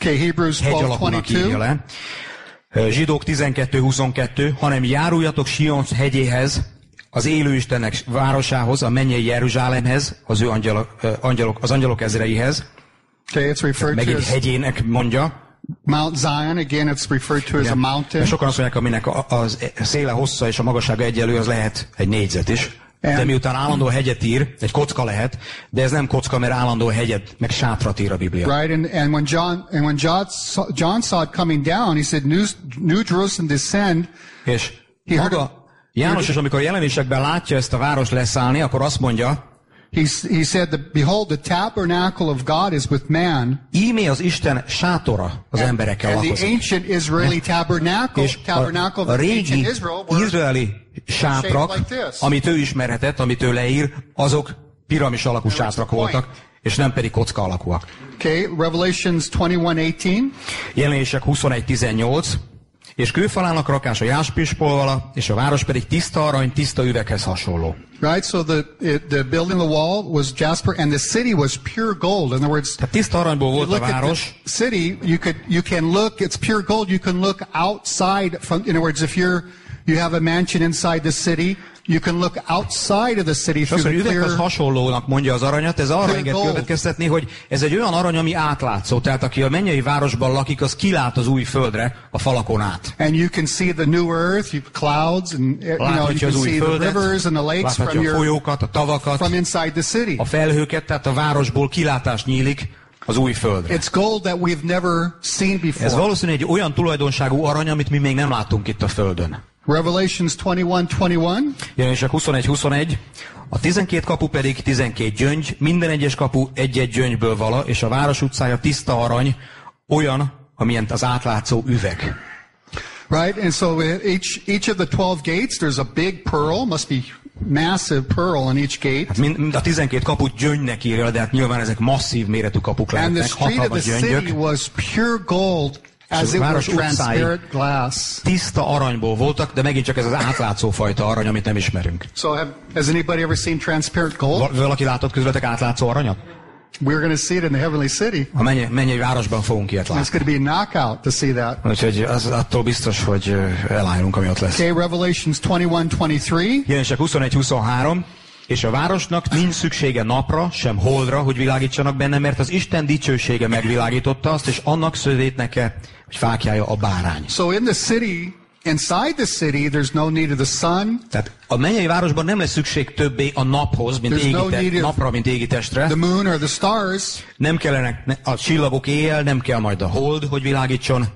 Okay, Hebrews Hegy alakúnak írja 12.22. le. Ö, Zsidók 12.22, hanem járuljatok Sion hegyéhez, az élő Istennek városához, a mennyei Jeruzsálemhez, az ő angyalok, angyalok, az angyalok ezreihez, Okay, it's referred to megint as hegyének mondja, Mount Zion. Again, it's referred to as a mountain. Sokan azt mondják, aminek a, az széle hossza és a magassága egyelő, az lehet egy négyzet is. De miután állandó hegyet ír, egy kocka lehet, de ez nem kocka, mert állandó hegyet, meg sátrat ír a Biblia. Right, and, and when John and when John saw, John saw it coming down, he said, "New, New Jerusalem descend." És He heard maga János is, amikor jelenésekben látja ezt a város leszállni, akkor azt mondja, He, he said, that, "Behold, the tabernacle of God is with man, íme az Isten sátora az emberekkel and the ancient Israeli tabernacle, És tabernacle a, a régi izraeli sátrak, like this. amit ő ismerhetett, amit ő leír, azok piramis alakú sátrak voltak, és nem pedig kocka alakúak. okay. Revelations twenty-one eighteen. Jelenések 21.18, és kőfalának rakása jáspispolvala, és a város pedig tiszta arany, tiszta üveghez hasonló. Right, so the it, the building the wall was jasper, and the city was pure gold. In other words, Tehát tiszta aranyból volt a város, city, you could you can look. It's pure gold. You can look outside from. In other words, if you're you have a mansion inside the city, you can look outside of the city és az, hogy the üveghez hasonlónak mondja az aranyat, ez arra enged következtetni, hogy ez egy olyan arany, ami átlátszó. Tehát aki a mennyei városban lakik, az kilát az új földre a falakon át. And you can see the new earth, you clouds, and you know you can see the földet, rivers and the lakes from láthatja a your folyókat, a tavakat, from inside the city. a felhőket, tehát a városból kilátás nyílik az új földre. It's gold that we've never seen Ez before. valószínűleg egy olyan tulajdonságú arany, amit mi még nem látunk itt a Földön. Revelations 21:21. Jelenések 21-21, a 12 kapu pedig 12 gyöngy, minden egyes kapu egy-egy gyöngyből vala, és a város utcája tiszta arany, olyan, amilyen az átlátszó üveg. Right? And so each each of the 12 gates there's a big pearl, must be massive pearl on each gate. Hát mind, mind a 12 kaput gyöngynek írja, de hát nyilván ezek masszív méretű kapuk And the lehetnek, street of the city was pure gold as it was transparent glass. Tiszta aranyból voltak, de megint csak ez az átlátszó fajta arany, amit nem ismerünk. So have, has anybody ever seen transparent gold? Va- Valaki látott közületek átlátszó aranyat? We're going to see it in the heavenly city. A mennyei, mennyei városban fogunk ilyet It's látni. going to be a knockout to see that. Úgyhogy az attól biztos, hogy elájulunk, ami ott lesz. Okay, Revelations 21:23. Jelenések 21-23, És a városnak nincs szüksége napra, sem holdra, hogy világítsanak benne, mert az Isten dicsősége megvilágította azt, és annak szövétneke, hogy fákjája a bárány. So in the city, inside the city, there's no need of the sun, Tehát a mennyei városban nem lesz szükség többé a naphoz, mint égi no te- napra, mint égitestre. the moon or the stars, Nem kellenek ne- a csillagok éjjel, nem kell majd a hold, hogy világítson.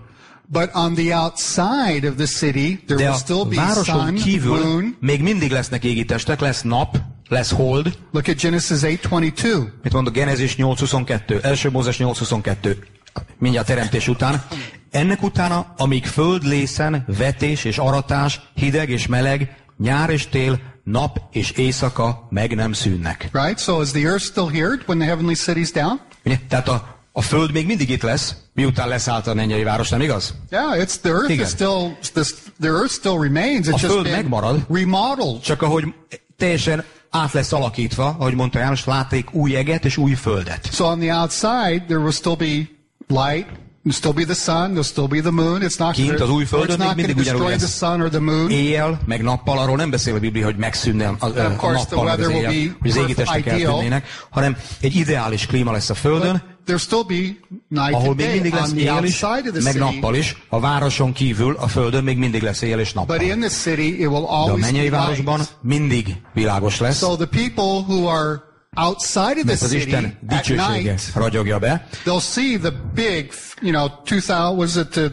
but on the outside of the city, there De will still be sun, kívül moon. még mindig lesznek égitestek, lesz nap, lesz hold. Look at Genesis 8:22. Mit mond a Genezis 8.22, első Mózes 8.22, mindjárt teremtés után. Ennek utána, amíg földlészen, vetés és aratás, hideg és meleg, nyár és tél, nap és éjszaka meg nem szűnnek. Right? So is the earth still here when the heavenly city's down? Ugye? Tehát a, a föld még mindig itt lesz, miután leszállt a mennyei város, nem igaz? Yeah, it's the earth Igen. is still this, the earth still remains. It's A just föld megmarad. remodeled. Csak ahogy teljesen át lesz alakítva, ahogy mondta János, látték új eget és új földet. So on the outside, there will still be light. Still be the sun. There'll still be the moon. It's not Kint az új földön még mindig ugyanúgy destroy the lesz. sun or the moon. Éjjel, meg nappal, arról nem beszél a Biblia, hogy megszűnne a, a, a nappal, meg az éjjel, hogy az égitestek eltűnnének, hanem egy ideális klíma lesz a Földön, still be night ahol még mindig lesz éjjel is, meg nappal is. A városon kívül, a Földön még mindig lesz éjjel és nappal. But in the city, it will De a mennyei városban mindig világos lesz, So the people who are outside of the mert az city Isten dicsősége night, ragyogja be. they'll see the big, you know, 2000, was it the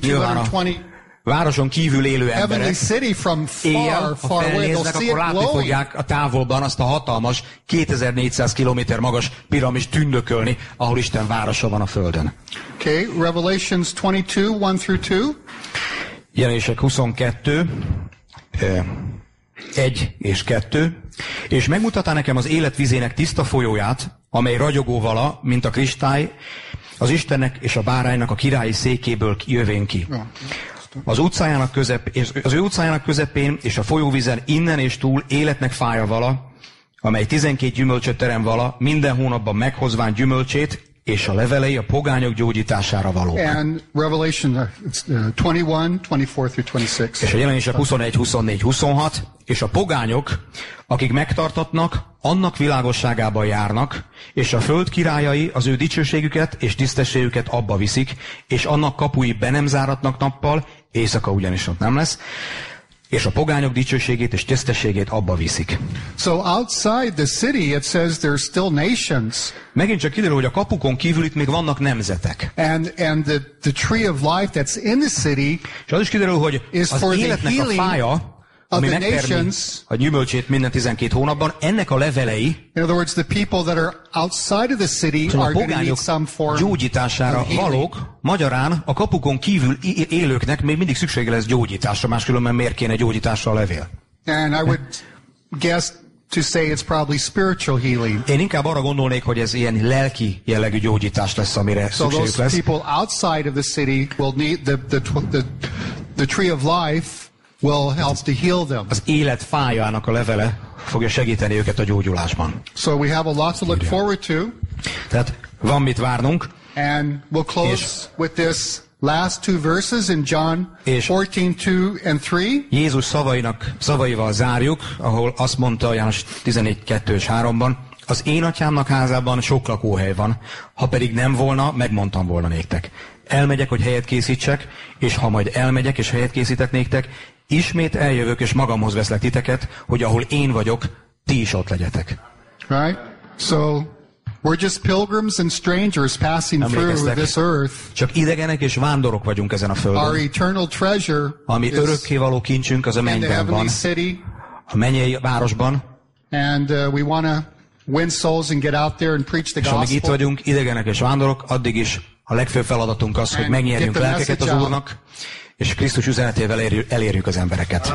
Nyilván a 2220 városon kívül élő emberek city from éjjel, far, ha far away. They'll felnéznek, see akkor it látni fogják a távolban azt a hatalmas, 2400 km magas piramis tündökölni, ahol Isten városa van a Földön. Okay, Revelations 22, 1 through 2. Jelenések 22, 1 és 2. És megmutatta nekem az élet vizének tiszta folyóját, amely ragyogó vala, mint a kristály, az Istennek és a báránynak a királyi székéből jövén ki. Az utcájának közep, és az ő utcájának közepén és a folyóvizen innen és túl életnek fája vala, amely 12 gyümölcsöt terem vala, minden hónapban meghozván gyümölcsét, és a levelei a pogányok gyógyítására való. And Revelation uh, it's, uh, 21, 24 through 26. És a jelenések 21, 24, 26, és a pogányok, akik megtartatnak, annak világosságában járnak, és a föld királyai az ő dicsőségüket és tisztességüket abba viszik, és annak kapui be nem záratnak nappal, éjszaka ugyanis ott nem lesz, és a pogányok dicsőségét és tisztességét abba viszik. So outside the city, it says there's still nations. Megint csak kiderül, hogy a kapukon kívül itt még vannak nemzetek. And, and the, the tree of life that's in the city És az is kiderül, hogy az életnek a fája, ami megtermi a gyümölcsét minden 12 hónapban, ennek a levelei, In other words, the people that are outside of the city are going to need some form gyógyítására valók, magyarán a kapukon kívül élőknek még mindig szüksége lesz gyógyításra, máskülönben miért kéne gyógyításra a levél? And I would guess to say it's probably spiritual healing. Én inkább arra gondolnék, hogy ez ilyen lelki jellegű gyógyítás lesz, amire So szükségük those lesz. people outside of the city will need the, the, the, the tree of life will help to heal them. Az élet fájának a levele fogja segíteni őket a gyógyulásban. So we have a lot to look forward to. Tehát van mit várnunk, And we'll close with this last two verses in John És- 14, 2 and 3. Jézus szavainak, szavaival zárjuk, ahol azt mondta János 14, 2 és 3-ban, az én atyámnak házában sok lakóhely van, ha pedig nem volna, megmondtam volna néktek. Elmegyek, hogy helyet készítsek, és ha majd elmegyek, és helyet készítek néktek, ismét eljövök, és magamhoz veszlek titeket, hogy ahol én vagyok, ti is ott legyetek. Right? So we're just pilgrims and strangers passing through this earth. Csak idegenek és vándorok vagyunk ezen a Our földön. eternal treasure Ami örökkévaló kincsünk az a mennyben van, city. a mennyei városban, And uh, we want to win souls and get out there and preach the és amíg itt gospel. vagyunk, idegenek és vándorok, addig is a legfőbb feladatunk az, hogy megnyerjünk lelkeket az. Úrnak, és Krisztus üzenetével érjük, elérjük az embereket.